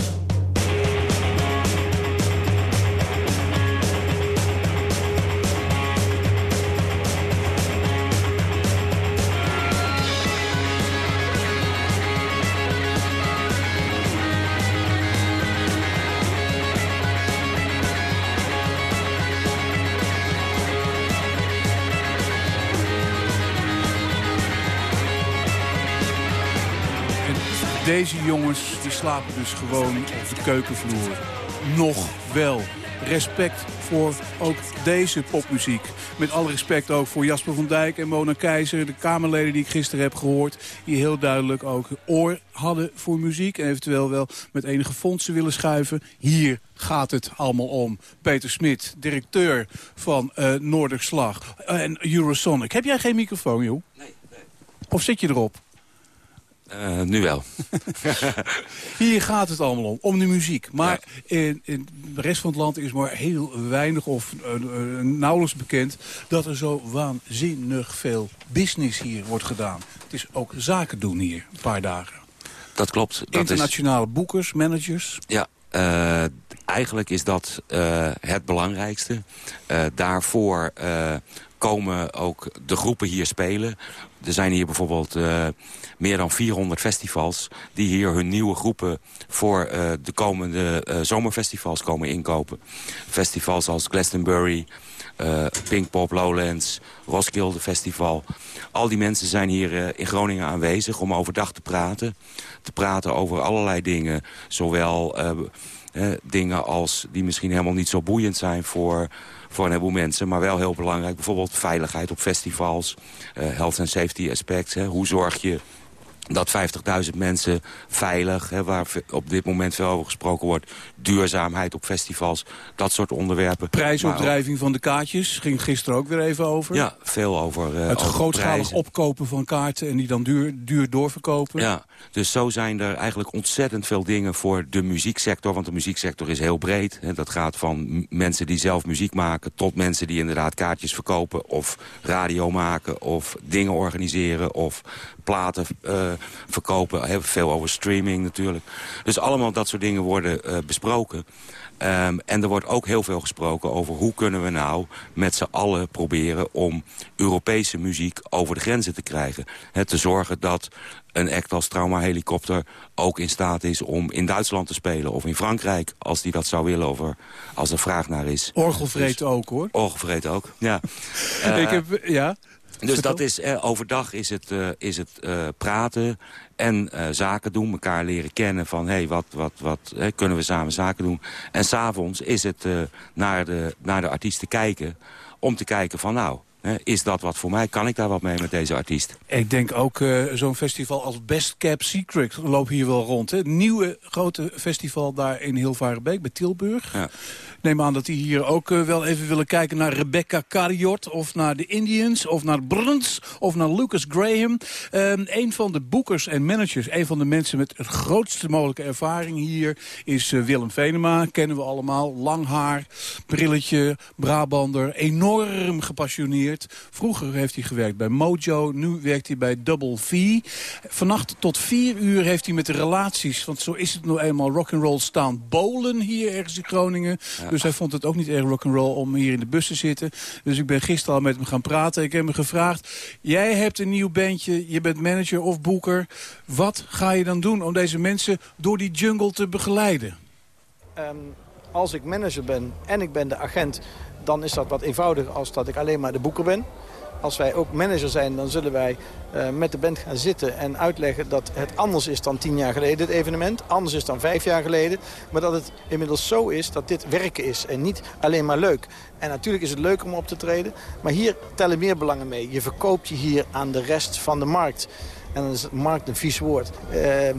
Speaker 23: Deze jongens die slapen dus gewoon op de keukenvloer. Nog wel. Respect voor ook deze popmuziek. Met alle respect ook voor Jasper van Dijk en Mona Keizer... de Kamerleden die ik gisteren heb gehoord... die heel duidelijk ook oor hadden voor muziek... en eventueel wel met enige fondsen willen schuiven. Hier gaat het allemaal om. Peter Smit, directeur van uh, Noorderslag en Eurosonic. Heb jij geen microfoon, joh?
Speaker 26: Nee. nee.
Speaker 23: Of zit je erop?
Speaker 26: Uh, nu wel.
Speaker 23: Hier gaat het allemaal om, om de muziek. Maar ja. in, in, de rest van het land is maar heel weinig of uh, uh, nauwelijks bekend... dat er zo waanzinnig veel business hier wordt gedaan. Het is ook zaken doen hier, een paar dagen.
Speaker 26: Dat klopt. Dat
Speaker 23: Internationale is... boekers, managers.
Speaker 26: Ja, eigenlijk is dat het belangrijkste. daarvoor komen ook de groepen hier spelen. Er zijn hier bijvoorbeeld uh, meer dan 400 festivals... die hier hun nieuwe groepen voor uh, de komende uh, zomerfestivals komen inkopen. Festivals als Glastonbury, Pinkpop Lowlands, Roskilde Festival. Al die mensen zijn hier in Groningen aanwezig om overdag te praten. Te praten over allerlei dingen. Zowel dingen als die misschien helemaal niet zo boeiend zijn voor voor een heleboel mensen. Maar wel heel belangrijk, bijvoorbeeld veiligheid op festivals. Uh, health and safety aspects. Hoe zorg je dat 50.000 mensen veilig, hè, waar op dit moment veel over gesproken wordt... duurzaamheid op festivals, dat soort onderwerpen.
Speaker 23: Prijsopdrijving van de kaartjes, ging gisteren ook weer even over.
Speaker 26: Ja, veel over uh,
Speaker 23: Het
Speaker 26: over
Speaker 23: grootschalig
Speaker 26: prijzen.
Speaker 23: opkopen van kaarten en die dan duur, duur doorverkopen.
Speaker 26: Ja, dus zo zijn er eigenlijk ontzettend veel dingen voor de muzieksector. Want de muzieksector is heel breed. Hè. Dat gaat van mensen die zelf muziek maken... tot mensen die inderdaad kaartjes verkopen of radio maken... of dingen organiseren of platen uh, verkopen. Heel veel over streaming natuurlijk. Dus allemaal dat soort dingen worden uh, besproken. Um, en er wordt ook heel veel gesproken over hoe kunnen we nou met z'n allen proberen om Europese muziek over de grenzen te krijgen. He, te zorgen dat een act als Trauma Helikopter ook in staat is om in Duitsland te spelen. Of in Frankrijk, als die dat zou willen, of er, als er vraag naar is.
Speaker 23: Orgelvreet dus, ook, hoor.
Speaker 26: Orgelvreet ook, ja.
Speaker 23: uh, Ik heb, ja.
Speaker 26: Dus dat is, eh, overdag is het, uh, is het uh, praten en uh, zaken doen. Elkaar leren kennen van, hé, hey, wat, wat, wat hey, kunnen we samen zaken doen. En s'avonds is het naar, de, naar de artiesten kijken. Om te kijken van, nou, is dat wat voor mij? Kan ik daar wat mee met deze artiest?
Speaker 23: Ik denk ook uh, zo'n festival als Best Cap Secret loopt hier wel rond. Hè? Het nieuwe grote festival daar in Hilvarenbeek bij Tilburg. Ja. neem aan dat die hier ook eh, wel even willen kijken naar Rebecca Cariot... of naar de Indians, of naar Bruns, of naar Lucas Graham. Um, een van de boekers en managers, een van de mensen met het grootste mogelijke ervaring hier... is uh, Willem Venema, kennen we allemaal. Lang haar, brilletje, Brabander, enorm gepassioneerd. Vroeger heeft hij gewerkt bij Mojo, nu werkt hij bij Double V. Vannacht tot vier uur heeft hij met de relaties, want zo is het nou eenmaal rock'n'roll staan bolen hier ergens in Groningen. Dus hij vond het ook niet erg rock'n'roll om hier in de bus te zitten. Dus ik ben gisteren al met hem gaan praten. Ik heb hem gevraagd, jij hebt een nieuw bandje, je bent manager of boeker. Wat ga je dan doen om deze mensen door die jungle te begeleiden?
Speaker 27: Um, als ik manager ben en ik ben de agent, dan is dat wat eenvoudiger als dat ik alleen maar de boeker ben. Als wij ook manager zijn, dan zullen wij uh, met de band gaan zitten en uitleggen dat het anders is dan tien jaar geleden, het evenement. Anders is dan vijf jaar geleden. Maar dat het inmiddels zo is dat dit werken is en niet alleen maar leuk. En natuurlijk is het leuk om op te treden, maar hier tellen meer belangen mee. Je verkoopt je hier aan de rest van de markt. En dan is markt een vies woord. Uh,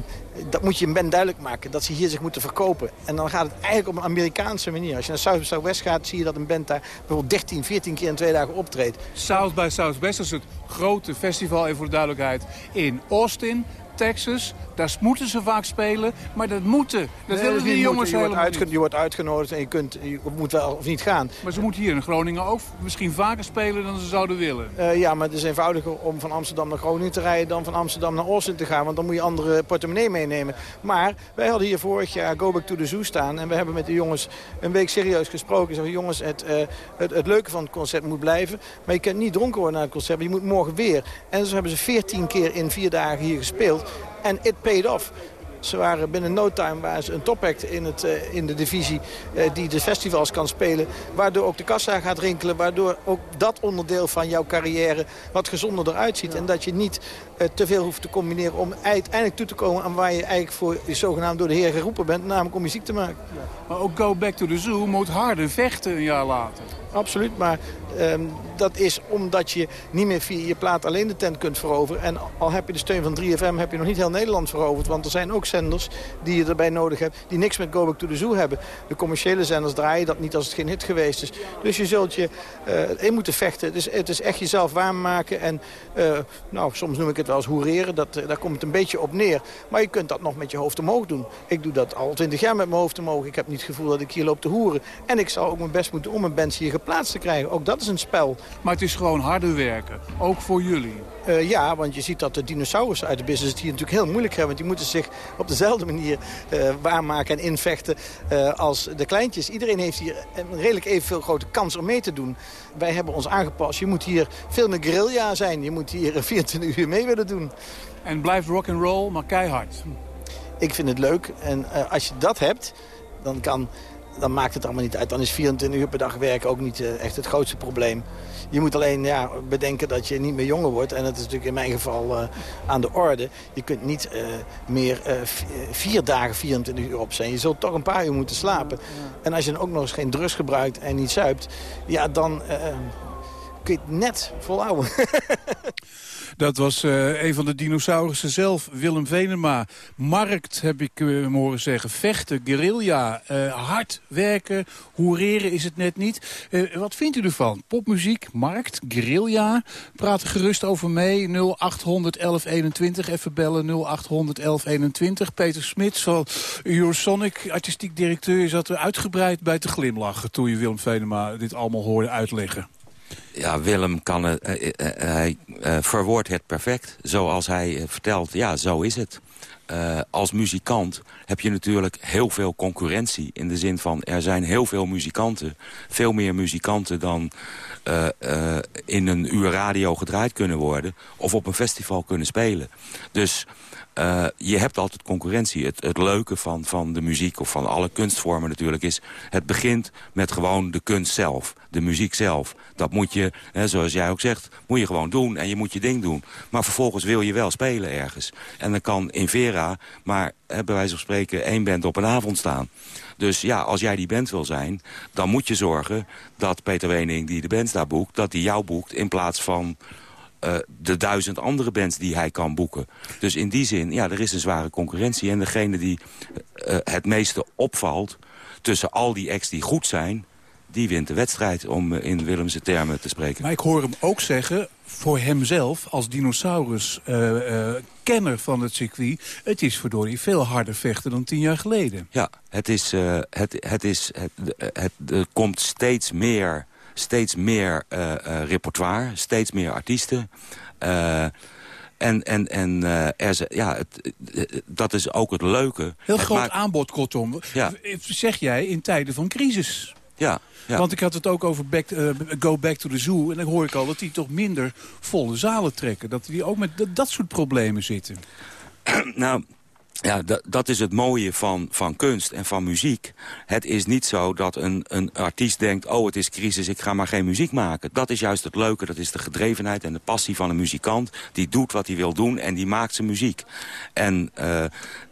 Speaker 27: dat moet je een band duidelijk maken, dat ze hier zich moeten verkopen. En dan gaat het eigenlijk op een Amerikaanse manier. Als je naar South by Southwest gaat, zie je dat een band daar bijvoorbeeld 13, 14 keer in twee dagen optreedt.
Speaker 23: South by Southwest is het grote festival, even voor de duidelijkheid, in Austin. Texas. Daar moeten ze vaak spelen, maar dat moeten. Dat
Speaker 27: nee,
Speaker 23: willen die jongens
Speaker 27: je wordt,
Speaker 23: helemaal
Speaker 27: je wordt uitgenodigd en je, kunt, je moet wel of niet gaan.
Speaker 23: Maar ze moeten hier in Groningen ook misschien vaker spelen dan ze zouden willen.
Speaker 27: Uh, ja, maar het is eenvoudiger om van Amsterdam naar Groningen te rijden... dan van Amsterdam naar Austin te gaan, want dan moet je andere portemonnee meenemen. Maar wij hadden hier vorig jaar Go Back to the Zoo staan... en we hebben met de jongens een week serieus gesproken. Zeggen, jongens, het, uh, het, het leuke van het concert moet blijven... maar je kunt niet dronken worden na het concert, maar je moet morgen weer. En zo hebben ze 14 keer in vier dagen hier gespeeld. En it paid off. Ze waren binnen no time waren ze een topact in, het, uh, in de divisie uh, die de festivals kan spelen. Waardoor ook de kassa gaat rinkelen. Waardoor ook dat onderdeel van jouw carrière wat gezonder eruit ziet. Ja. En dat je niet uh, te veel hoeft te combineren om uiteindelijk toe te komen aan waar je eigenlijk voor je zogenaamd door de heer geroepen bent. Namelijk om muziek te maken.
Speaker 23: Ja. Maar ook Go Back to the Zoo moet harder vechten een jaar later.
Speaker 27: Absoluut, maar um, dat is omdat je niet meer via je plaat alleen de tent kunt veroveren. En al heb je de steun van 3FM, heb je nog niet heel Nederland veroverd. Want er zijn ook zenders die je erbij nodig hebt, die niks met Go Back to the Zoo hebben. De commerciële zenders draaien dat niet als het geen hit geweest is. Dus je zult je uh, in moeten vechten. Is, het is echt jezelf waarmaken. En uh, nou, soms noem ik het wel eens hoereren. Dat, uh, daar komt het een beetje op neer. Maar je kunt dat nog met je hoofd omhoog doen. Ik doe dat al 20 jaar met mijn hoofd omhoog. Ik heb niet het gevoel dat ik hier loop te hoeren. En ik zal ook mijn best moeten om een band hier geplaatst te krijgen. Ook dat is een spel.
Speaker 23: Maar het is gewoon harder werken, ook voor jullie.
Speaker 27: Uh, ja, want je ziet dat de dinosaurussen uit de business het hier natuurlijk heel moeilijk hebben. Want die moeten zich op dezelfde manier uh, waarmaken en invechten uh, als de kleintjes. Iedereen heeft hier een redelijk evenveel grote kans om mee te doen. Wij hebben ons aangepast. Je moet hier veel meer guerrilla zijn. Je moet hier 24 uur mee willen doen.
Speaker 23: En blijft rock and roll, maar keihard.
Speaker 27: Ik vind het leuk. En als je dat hebt, dan kan dan maakt het allemaal niet uit. Dan is 24 uur per dag werken ook niet uh, echt het grootste probleem. Je moet alleen ja, bedenken dat je niet meer jonger wordt. En dat is natuurlijk in mijn geval uh, aan de orde. Je kunt niet uh, meer vier dagen 24 uur op zijn. Je zult toch een paar uur moeten slapen. En als je dan ook nog eens geen drugs gebruikt en niet zuipt... ja, dan kun je het net volhouden.
Speaker 23: Dat was uh, een van de dinosaurussen zelf, Willem Venema. Markt, heb ik uh, hem horen zeggen. Vechten, guerrilla, uh, hard werken, hoereren is het net niet. wat vindt u ervan? Popmuziek, markt, guerrilla. Praat er gerust over mee. 0800 1121. Even bellen 0800 1121. Peter Smits van Eurosonic, artistiek directeur. zat er uitgebreid bij te glimlachen toen je Willem Venema dit allemaal hoorde uitleggen.
Speaker 26: Ja, Willem kan het, uh, uh, hij uh, verwoordt het perfect. Zoals hij vertelt, ja, zo is het. als muzikant heb je natuurlijk heel veel concurrentie. In de zin van, er zijn heel veel muzikanten. Veel meer muzikanten dan in een uur radio gedraaid kunnen worden. Of op een festival kunnen spelen. Dus... Uh, je hebt altijd concurrentie. Het, het leuke van, van de muziek of van alle kunstvormen natuurlijk is... het begint met gewoon de kunst zelf, de muziek zelf. Dat moet je, hè, zoals jij ook zegt, moet je gewoon doen en je moet je ding doen. Maar vervolgens wil je wel spelen ergens. En dan kan in Vera maar hè, bij wijze van spreken één band op een avond staan. Dus ja, als jij die band wil zijn, dan moet je zorgen dat Peter Wening die de band daar boekt... dat die jou boekt in plaats van eh, de duizend andere bands die hij kan boeken. Dus in die zin, ja, er is een zware concurrentie. En degene die uh, het meeste opvalt tussen al die acts die goed zijn die wint de wedstrijd, om in Willemse termen te spreken.
Speaker 23: Maar ik hoor hem ook zeggen, voor hemzelf als dinosaurus-kenner uh, uh, van het circuit... het is verdorie veel harder vechten dan tien jaar geleden.
Speaker 26: Ja, het is, het, het is, het, het, er komt steeds meer, steeds meer repertoire, steeds meer artiesten... En, en, en er, ja, het, dat is ook het leuke.
Speaker 23: Heel
Speaker 26: het
Speaker 23: groot
Speaker 26: maakt...
Speaker 23: aanbod, kortom. Ja. Zeg jij in tijden van crisis?
Speaker 26: Ja, ja.
Speaker 23: Want ik had het ook over back, uh, Go Back to the Zoo. En dan hoor ik al dat die toch minder volle zalen trekken. Dat die ook met dat, dat soort problemen zitten.
Speaker 26: nou, ja, dat is het mooie van, van kunst en van muziek. Het is niet zo dat een, een artiest denkt... oh, het is crisis, ik ga maar geen muziek maken. Dat is juist het leuke, dat is de gedrevenheid en de passie van een muzikant. Die doet wat hij wil doen en die maakt zijn muziek. En uh,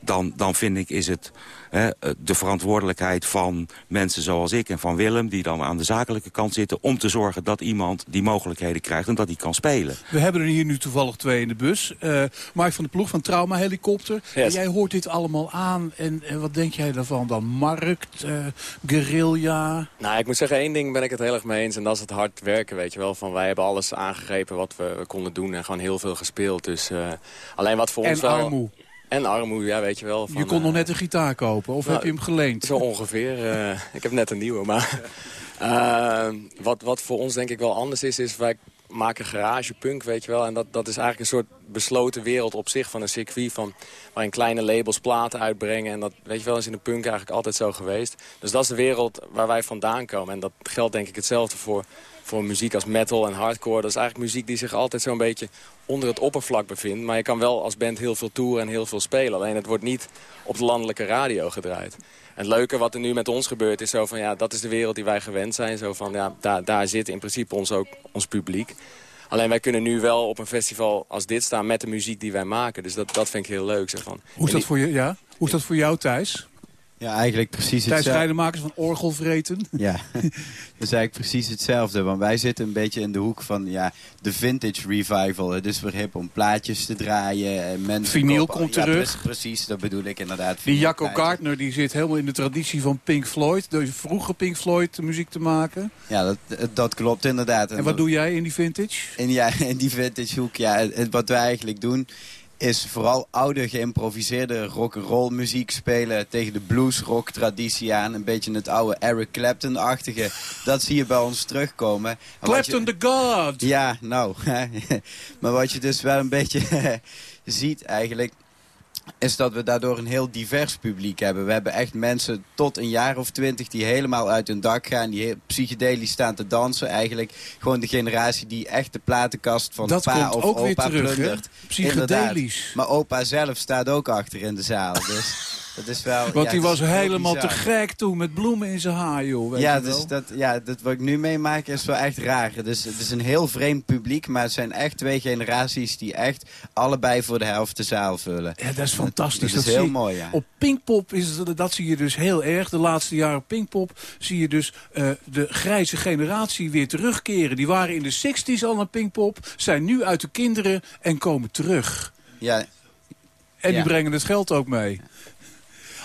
Speaker 26: dan, dan vind ik is het hè, de verantwoordelijkheid van mensen zoals ik en van Willem... die dan aan de zakelijke kant zitten... om te zorgen dat iemand die mogelijkheden krijgt en dat hij kan spelen.
Speaker 23: We hebben er hier nu toevallig twee in de bus. Uh, Mark van de Ploeg van Trauma Helikopter.
Speaker 24: Yes.
Speaker 23: Jij hoort dit allemaal aan. En, en, wat denk jij daarvan dan? Markt, uh, guerrilla?
Speaker 24: Nou, ik moet zeggen, één ding ben ik het heel erg mee eens. En dat is het hard werken, weet je wel. Van wij hebben alles aangegrepen wat we konden doen. En gewoon heel veel gespeeld. Dus uh, alleen wat voor
Speaker 23: en
Speaker 24: ons wel...
Speaker 23: armoe.
Speaker 24: En armoede, ja, weet je wel. Van,
Speaker 23: je kon nog net een gitaar kopen, of
Speaker 24: nou,
Speaker 23: heb je hem geleend?
Speaker 24: Zo ongeveer. Uh, ik heb net een nieuwe, maar... Uh, wat, wat voor ons denk ik wel anders is, is wij maken garagepunk, weet je wel. En dat, dat is eigenlijk een soort besloten wereld op zich van een circuit... Van, waarin kleine labels platen uitbrengen. En dat weet je wel, is in de punk eigenlijk altijd zo geweest. Dus dat is de wereld waar wij vandaan komen. En dat geldt denk ik hetzelfde voor, voor muziek als metal en hardcore. Dat is eigenlijk muziek die zich altijd zo'n beetje onder het oppervlak bevindt. Maar je kan wel als band heel veel toeren en heel veel spelen. Alleen het wordt niet op de landelijke radio gedraaid. En het leuke wat er nu met ons gebeurt is zo van... ja, dat is de wereld die wij gewend zijn. Zo van, ja, daar, daar zit in principe ons ook ons publiek. Alleen wij kunnen nu wel op een festival als dit staan met de muziek die wij maken. Dus dat, dat vind ik heel leuk. Zo van.
Speaker 23: Hoe is dat voor, je, ja? Hoe is dat voor jou, Thijs?
Speaker 25: Ja, eigenlijk precies hetzelfde.
Speaker 23: Thijs Rijdenmakers van Orgelvreten.
Speaker 25: Ja, dat is eigenlijk precies hetzelfde. Want wij zitten een beetje in de hoek van ja, de vintage revival. Het is weer hip om plaatjes te draaien. En mensen
Speaker 23: Vinyl
Speaker 25: kopen,
Speaker 23: komt
Speaker 25: ja,
Speaker 23: terug.
Speaker 25: Precies, dat bedoel ik inderdaad.
Speaker 23: Die Jacco Gardner die zit helemaal in de traditie van Pink Floyd. De vroege Pink Floyd muziek te maken.
Speaker 25: Ja, dat, dat klopt inderdaad.
Speaker 23: En, en wat doe jij in die vintage?
Speaker 25: In, ja, in die vintage hoek, ja. Wat wij eigenlijk doen is vooral oude geïmproviseerde rock'n'roll muziek spelen tegen de bluesrock traditie aan. Een beetje het oude Eric Clapton-achtige. Dat zie je bij ons terugkomen.
Speaker 23: Clapton
Speaker 25: je,
Speaker 23: the God!
Speaker 25: Ja, nou. maar wat je dus wel een beetje ziet eigenlijk is dat we daardoor een heel divers publiek hebben. We hebben echt mensen tot een jaar of twintig die helemaal uit hun dak gaan. Die psychedelisch staan te dansen. Eigenlijk gewoon de generatie die echt de platenkast van
Speaker 23: dat
Speaker 25: pa of opa
Speaker 23: weer terug,
Speaker 25: plundert.
Speaker 23: Psychedelisch.
Speaker 25: Maar opa zelf staat ook achter in de zaal. Dus... Dat is wel,
Speaker 23: Want
Speaker 25: ja,
Speaker 23: die was helemaal te gek toen met bloemen in zijn haar, joh. Weet
Speaker 25: ja,
Speaker 23: je wel?
Speaker 25: dus dat, ja, dat wat ik nu meemaak is wel echt raar. Dus het is een heel vreemd publiek, maar het zijn echt twee generaties die echt allebei voor de helft de zaal vullen.
Speaker 23: Ja, dat is fantastisch.
Speaker 25: Dat, is heel mooi, ja.
Speaker 23: Op Pinkpop is het, dat zie je dus heel erg. De laatste jaren op Pinkpop zie je dus eh, de grijze generatie weer terugkeren. Die waren in de 60s al naar Pinkpop, zijn nu uit de kinderen en komen terug.
Speaker 25: Ja.
Speaker 23: En die brengen het geld ook mee.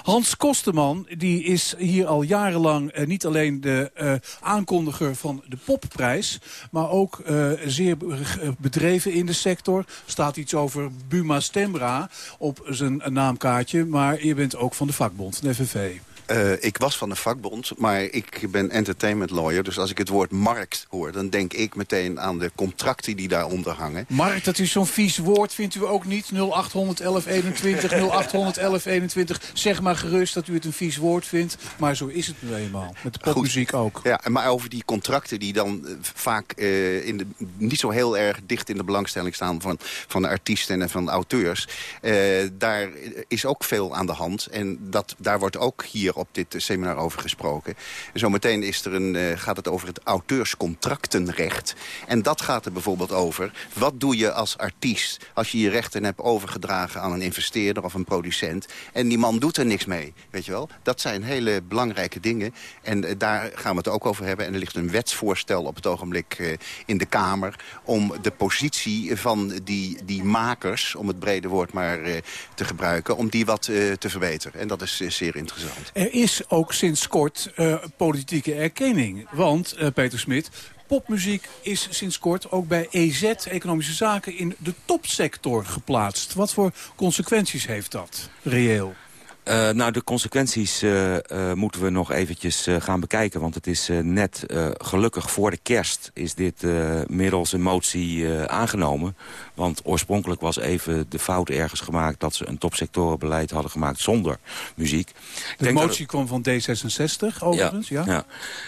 Speaker 23: Hans Kosteman die is hier al jarenlang eh, niet alleen de eh, aankondiger van de popprijs... maar ook eh, zeer be- bedreven in de sector. staat iets over Buma Stemra op zijn naamkaartje. Maar je bent ook van de vakbond, de FNV.
Speaker 28: Eh, ik was van een vakbond, maar ik ben entertainment lawyer. Dus als ik het woord markt hoor, dan denk ik meteen aan de contracten die daaronder hangen.
Speaker 23: Markt, dat is zo'n vies woord, vindt u ook niet? 0800 1121, 0800 1121. Zeg maar gerust dat u het een vies woord vindt. Maar zo is het nu eenmaal. Met de popmuziek ook.
Speaker 28: Ja, maar over die contracten die dan eh, vaak eh, in de, niet zo heel erg dicht in de belangstelling staan van, van de artiesten en van auteurs. eh, daar is ook veel aan de hand. En dat, daar wordt ook hier op dit seminar over gesproken. Zometeen is er een, gaat het over het auteurscontractenrecht. En dat gaat er bijvoorbeeld over. Wat doe je als artiest als je je rechten hebt overgedragen aan een investeerder of een producent... en die man doet er niks mee, weet je wel? Dat zijn hele belangrijke dingen. En daar gaan we het ook over hebben. En er ligt een wetsvoorstel op het ogenblik in de Kamer... om de positie van die, die makers, om het brede woord maar te gebruiken... om die wat te verbeteren. En dat is zeer interessant.
Speaker 23: Er is ook sinds kort politieke erkenning. Want, Peter Smit, popmuziek is sinds kort ook bij EZ, Economische Zaken, in de topsector geplaatst. Wat voor consequenties heeft dat, reëel?
Speaker 26: Uh, nou, de consequenties uh, uh, moeten we nog eventjes gaan bekijken. Want het is net gelukkig voor de kerst is dit middels een motie aangenomen. Want oorspronkelijk was even de fout ergens gemaakt... dat ze een topsectorenbeleid hadden gemaakt zonder muziek.
Speaker 23: De motie kwam van D66 overigens, ja?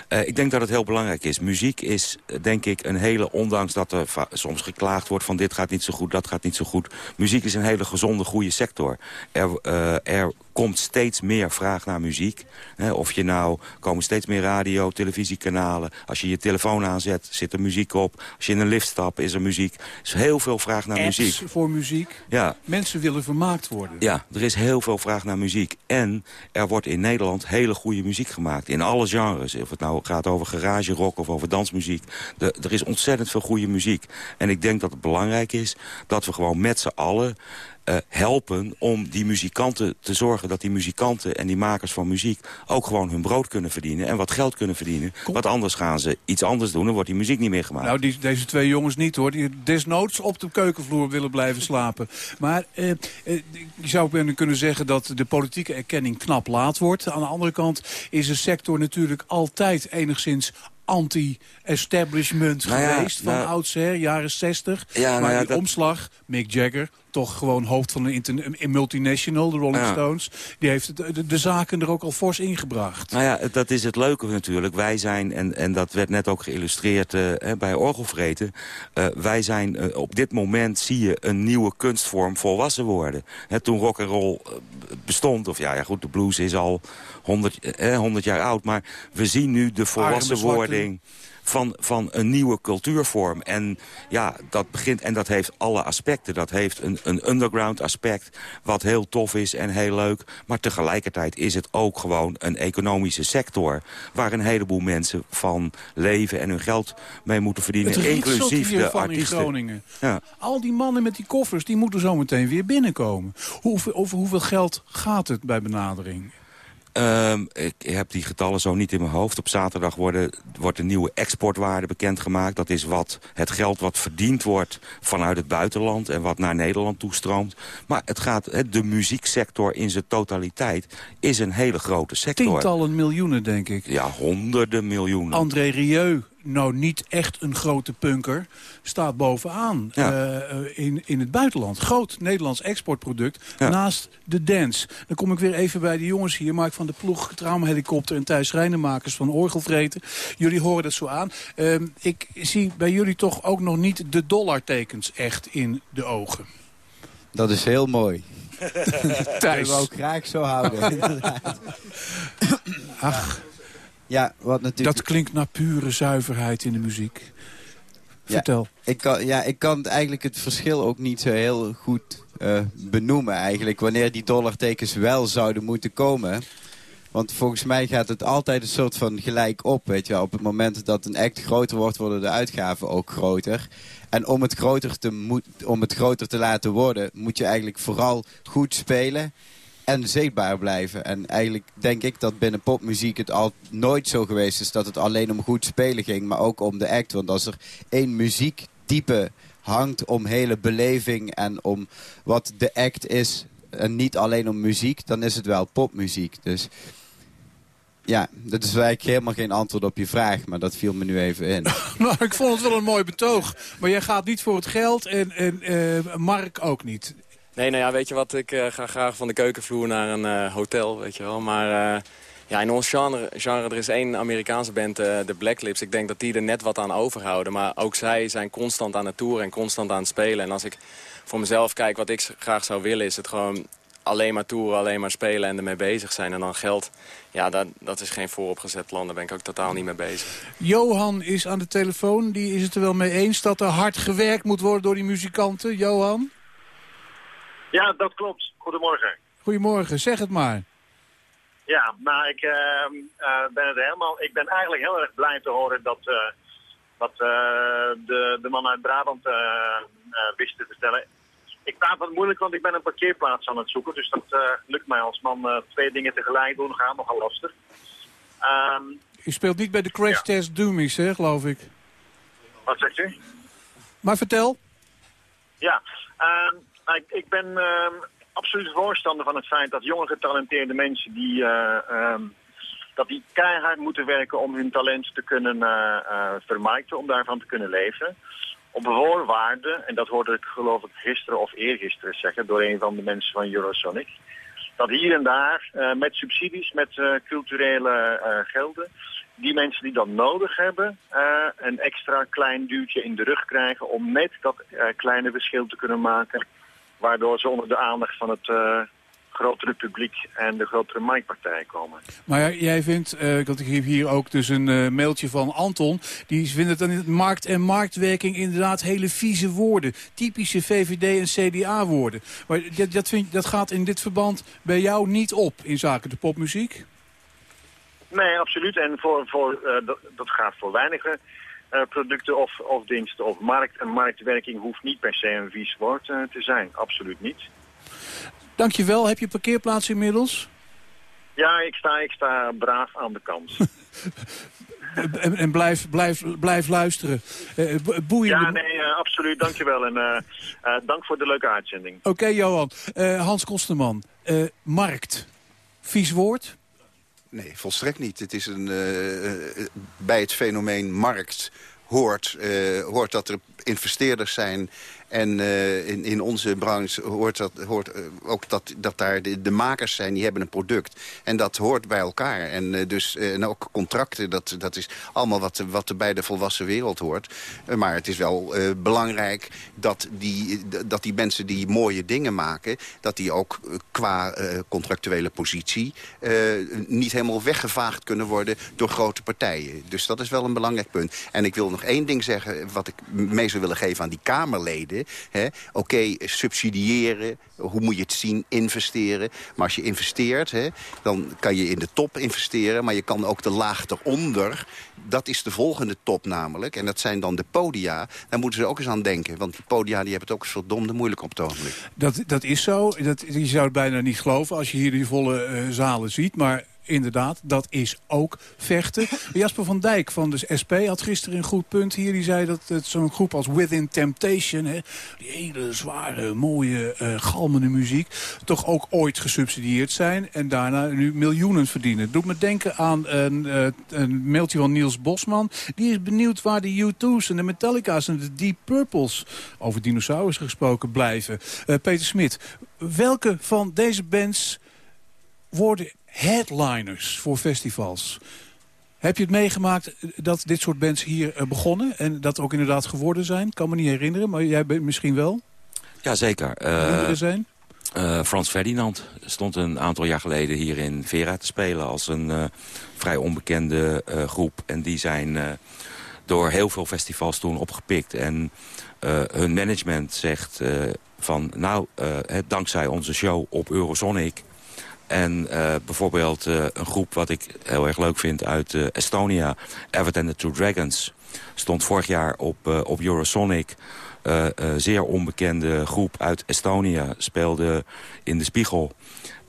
Speaker 26: ja. Ik denk dat het heel belangrijk is. Muziek is, denk ik, een hele... ondanks dat er soms geklaagd wordt van dit gaat niet zo goed, dat gaat niet zo goed. Muziek is een hele gezonde, goede sector. Er, er komt steeds meer vraag naar muziek. of je nou, komen steeds meer radio, televisiekanalen. Als je je telefoon aanzet, zit er muziek op. Als je in een lift stapt, is er muziek. Er is heel veel vraag vraag naar
Speaker 23: Apps
Speaker 26: muziek.
Speaker 23: voor muziek.
Speaker 26: Ja.
Speaker 23: Mensen willen vermaakt worden.
Speaker 26: Ja, er is heel veel vraag naar muziek. En er wordt in Nederland hele goede muziek gemaakt. In alle genres. Of het nou gaat over garage rock of over dansmuziek. De, er is ontzettend veel goede muziek. En ik denk dat het belangrijk is dat we gewoon met z'n allen uh, helpen om die muzikanten te zorgen... dat die muzikanten en die makers van muziek ook gewoon hun brood kunnen verdienen... en wat geld kunnen verdienen. Kom. Want anders gaan ze iets anders doen, dan wordt die muziek niet meer gemaakt.
Speaker 23: Nou, die, deze twee jongens niet, hoor. Die desnoods op de keukenvloer willen blijven slapen. Maar uh, uh, je zou kunnen zeggen dat de politieke erkenning knap laat wordt. Aan de andere kant is de sector natuurlijk altijd enigszins anti-establishment nou ja, geweest van nou, oudsher, jaren 60. Ja, nou maar ja, die dat... omslag, Mick Jagger, toch gewoon hoofd van een, een multinational, de Rolling Stones... die heeft de, de, de, zaken er ook al fors ingebracht.
Speaker 26: Nou ja, dat is het leuke natuurlijk. Wij zijn, en, en dat werd net ook geïllustreerd uh, bij Orgelvreten... Uh, wij zijn, uh, op dit moment zie je een nieuwe kunstvorm volwassen worden. He, toen rock and roll bestond, of ja, ja goed, de blues is al 100, 100 jaar oud... maar we zien nu de volwassen wording van, van een nieuwe cultuurvorm. En ja, dat begint, en dat heeft alle aspecten. Dat heeft een, een underground aspect, wat heel tof is en heel leuk. Maar tegelijkertijd is het ook gewoon een economische sector... waar een heleboel mensen van leven en hun geld mee moeten verdienen.
Speaker 23: Het
Speaker 26: inclusief de artiesten.
Speaker 23: In Groningen. Ja. Al die mannen met die koffers, die moeten zo meteen weer binnenkomen. Hoe, over hoeveel geld gaat het bij benadering?
Speaker 26: Um, ik heb die getallen zo niet in mijn hoofd. Op zaterdag worden, wordt een nieuwe exportwaarde bekendgemaakt. Dat is wat het geld wat verdiend wordt vanuit het buitenland... en wat naar Nederland toestroomt. Maar het gaat, de muzieksector in zijn totaliteit is een hele grote sector.
Speaker 23: Tientallen miljoenen, denk ik.
Speaker 26: Ja, honderden miljoenen.
Speaker 23: André Rieu nou niet echt een grote punker, staat bovenaan ja. uh, in, in het buitenland. Groot Nederlands exportproduct ja. naast de dance. Dan kom ik weer even bij de jongens hier. Mark van de Ploeg, Traumhelikopter en Thijs Rijnemakers van Orgelvreten. Jullie horen dat zo aan. Uh, ik zie bij jullie toch ook nog niet de dollartekens echt in de ogen.
Speaker 25: Dat is heel mooi.
Speaker 23: Thijs.
Speaker 25: Dat wil ook graag zo houden, inderdaad.
Speaker 23: Ach.
Speaker 25: Ja, wat natuurlijk...
Speaker 23: Dat klinkt naar pure zuiverheid in de muziek. Vertel.
Speaker 25: Ja, ik kan, ja, ik kan eigenlijk het verschil ook niet zo heel goed uh, benoemen eigenlijk. Wanneer die dollartekens wel zouden moeten komen. Want volgens mij gaat het altijd een soort van gelijk op. Weet je wel. Op het moment dat een act groter wordt, worden de uitgaven ook groter. En om het groter te, om het groter te laten worden, moet je eigenlijk vooral goed spelen en zichtbaar blijven. En eigenlijk denk ik dat binnen popmuziek het al nooit zo geweest is... dat het alleen om goed spelen ging, maar ook om de act. Want als er één muziektype hangt om hele beleving... en om wat de act is en niet alleen om muziek... dan is het wel popmuziek. Dus ja, dat is eigenlijk helemaal geen antwoord op je vraag, maar dat viel me nu even in.
Speaker 23: nou, ik vond het wel een mooi betoog. Maar jij gaat niet voor het geld en, en uh, Mark ook niet.
Speaker 24: Nee, nou ja, weet je wat, ik uh, ga graag van de keukenvloer naar een uh, hotel, weet je wel. Maar uh, ja, in ons genre, genre, er is één Amerikaanse band, de Black Lips. Ik denk dat die er net wat aan overhouden. Maar ook zij zijn constant aan het toeren en constant aan het spelen. En als ik voor mezelf kijk, wat ik graag zou willen, is het gewoon alleen maar toeren, alleen maar spelen en ermee bezig zijn. En dan geld, ja, dat, dat is geen vooropgezet plan. Daar ben ik ook totaal niet mee bezig.
Speaker 23: Johan is aan de telefoon. Die is het er wel mee eens dat er hard gewerkt moet worden door die muzikanten. Johan?
Speaker 29: Ja, dat klopt. Goedemorgen.
Speaker 23: Goedemorgen, zeg het maar.
Speaker 29: Ja, nou, ik, ehm, eh, ben het helemaal, ik ben eigenlijk heel erg blij te horen dat, uh, wat de, de man uit Brabant wist te vertellen. Ik praat wat moeilijk, want ik ben een parkeerplaats aan het zoeken. Dus dat lukt mij als man twee dingen tegelijk doen gaat nogal lastig. Um,
Speaker 23: u speelt niet bij de Crash Test Dummies, hè, geloof ik?
Speaker 29: Wat zegt u?
Speaker 23: Maar vertel.
Speaker 29: Ja, ehm, ik, ik ben ehm, absoluut voorstander van het feit dat jonge getalenteerde mensen die, uh, dat die keihard moeten werken om hun talent te kunnen uh, vermarkten, om daarvan te kunnen leven. Op voorwaarde, en dat hoorde ik geloof ik gisteren of eergisteren zeggen door een van de mensen van Eurosonic, dat hier en daar met subsidies, met culturele gelden, die mensen die dat nodig hebben, een extra klein duwtje in de rug krijgen om net dat kleine verschil te kunnen maken waardoor ze onder de aandacht van het uh, grotere publiek en de grotere marktpartijen komen.
Speaker 23: Maar jij vindt, uh, ik heb hier ook dus een uh, mailtje van Anton, die vindt het dan markt en marktwerking inderdaad hele vieze woorden. Typische VVD en CDA woorden. Maar dat, dat, vind, dat gaat in dit verband bij jou niet op in zaken de popmuziek?
Speaker 29: Nee, absoluut. En voor, voor, dat, dat gaat voor weinigen producten of, of diensten of markt. En marktwerking hoeft niet per se een vies woord uh, te zijn. Absoluut niet.
Speaker 23: Dankjewel. Heb je parkeerplaats inmiddels?
Speaker 29: Ja, ik sta, ik sta braaf aan de kant.
Speaker 23: en, en blijf, blijf, blijf luisteren. Uh, boeien.
Speaker 29: Ja, nee, uh, absoluut. Dankjewel. En uh, dank voor de leuke uitzending.
Speaker 23: Oké, okay, Johan. Hans Kosterman. markt. Vies woord?
Speaker 28: Nee, volstrekt niet. Het is een, uh, bij het fenomeen markt hoort, uh, hoort dat er investeerders zijn en uh, in, in onze branche hoort, dat, hoort uh, ook dat, dat daar de, makers zijn, die hebben een product. En dat hoort bij elkaar. En, dus, en ook contracten, dat, dat is allemaal wat, wat bij de volwassen wereld hoort. maar het is wel belangrijk dat die, dat die mensen die mooie dingen maken... dat die ook qua contractuele positie niet helemaal weggevaagd kunnen worden door grote partijen. Dus dat is wel een belangrijk punt. En ik wil nog één ding zeggen, wat ik mee zou willen geven aan die Kamerleden Oké, subsidiëren, hoe moet je het zien, investeren. Maar als je investeert, hè, dan kan je in de top investeren... maar je kan ook de laag eronder. Dat is de volgende top namelijk. En dat zijn dan de podia. Daar moeten ze ook eens aan denken. Want die podia die hebben het ook verdomde moeilijk op het ogenblik.
Speaker 23: Dat, dat is zo. Dat, je zou het bijna niet geloven als je hier die volle uh, zalen ziet. Maar inderdaad, dat is ook vechten. Jasper van Dijk van de SP had gisteren een goed punt hier. Die zei dat zo'n groep als Within Temptation... Hè, die hele zware, mooie, uh, galmende muziek... toch ook ooit gesubsidieerd zijn... en daarna nu miljoenen verdienen. Doet me denken aan een, uh, een mailtje van Niels Bosman. Die is benieuwd waar de U2's en de Metallica's en de Deep Purples... over dinosaurus gesproken blijven. Uh, Peter Smit, welke van deze bands worden headliners voor festivals. Heb je het meegemaakt dat dit soort bands hier eh, begonnen... en dat ook inderdaad geworden zijn? kan me niet herinneren, maar jij bent misschien wel.
Speaker 26: Jazeker.
Speaker 23: Uh, er zijn?
Speaker 26: Uh, Frans Ferdinand stond een aantal jaar geleden hier in Vera te spelen... als een uh, vrij onbekende groep. En die zijn door heel veel festivals toen opgepikt. En hun management zegt van... nou, dankzij onze show op Eurosonic en uh, bijvoorbeeld uh, een groep wat ik heel erg leuk vind uit uh, Estonia, Everton and the Two Dragons, stond vorig jaar op, op Eurosonic. zeer onbekende groep uit Estonia speelde in de Spiegel.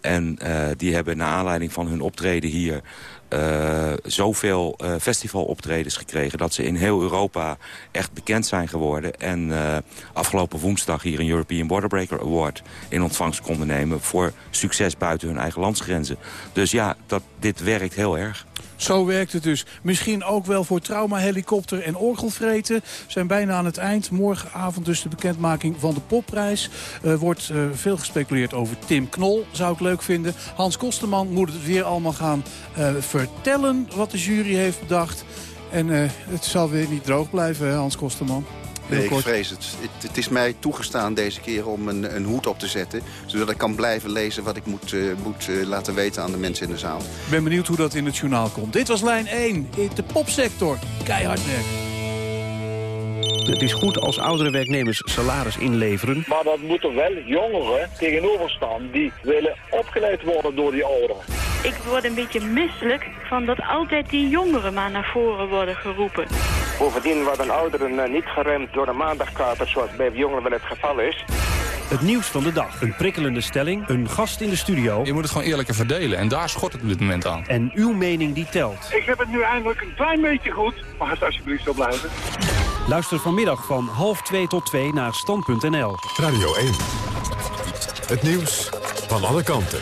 Speaker 26: En die hebben naar aanleiding van hun optreden hier uh, zoveel uh, festivaloptredens gekregen... dat ze in heel Europa echt bekend zijn geworden. En uh, afgelopen woensdag hier een European Borderbreaker Award in ontvangst konden nemen... voor succes buiten hun eigen landsgrenzen. Dus ja, dat, dit werkt heel erg.
Speaker 23: Zo werkt het dus. Misschien ook wel voor traumahelikopter en orgelvreten. Zijn bijna aan het eind. Morgenavond dus de bekendmaking van de popprijs. Uh, wordt uh, veel gespeculeerd over Tim Knol. Zou ik leuk vinden. Hans Kosterman moet het weer allemaal gaan uh, vertellen wat de jury heeft bedacht. En het zal weer niet droog blijven, Hans Kosterman.
Speaker 28: Nee, ik vrees het. het. Het is mij toegestaan deze keer om een, een hoed op te zetten. Zodat ik kan blijven lezen wat ik moet, eh, moet eh, laten weten aan de mensen in de zaal.
Speaker 23: Ik ben benieuwd hoe dat in het journaal komt. Dit was lijn 1 in de popsector. Keihard werk.
Speaker 30: Het is goed als oudere werknemers salaris inleveren.
Speaker 31: Maar dat moeten wel jongeren tegenover staan die willen opgeleid worden door die ouderen.
Speaker 32: Ik word een beetje misselijk van dat altijd die jongeren maar naar voren worden geroepen.
Speaker 31: Bovendien worden ouderen eh, niet geremd door de maandagkater zoals bij jongeren wel het geval is.
Speaker 30: Het nieuws van de dag. Een prikkelende stelling. Een gast in de studio.
Speaker 33: Je moet het gewoon eerlijker verdelen. En daar schort het op dit moment aan.
Speaker 30: En uw mening die telt.
Speaker 31: Ik heb het nu eindelijk een klein beetje goed. Mag het alsjeblieft zo blijven?
Speaker 30: Luister vanmiddag van half 2 tot 2 naar stand.nl.
Speaker 1: Radio 1. Het nieuws van alle kanten.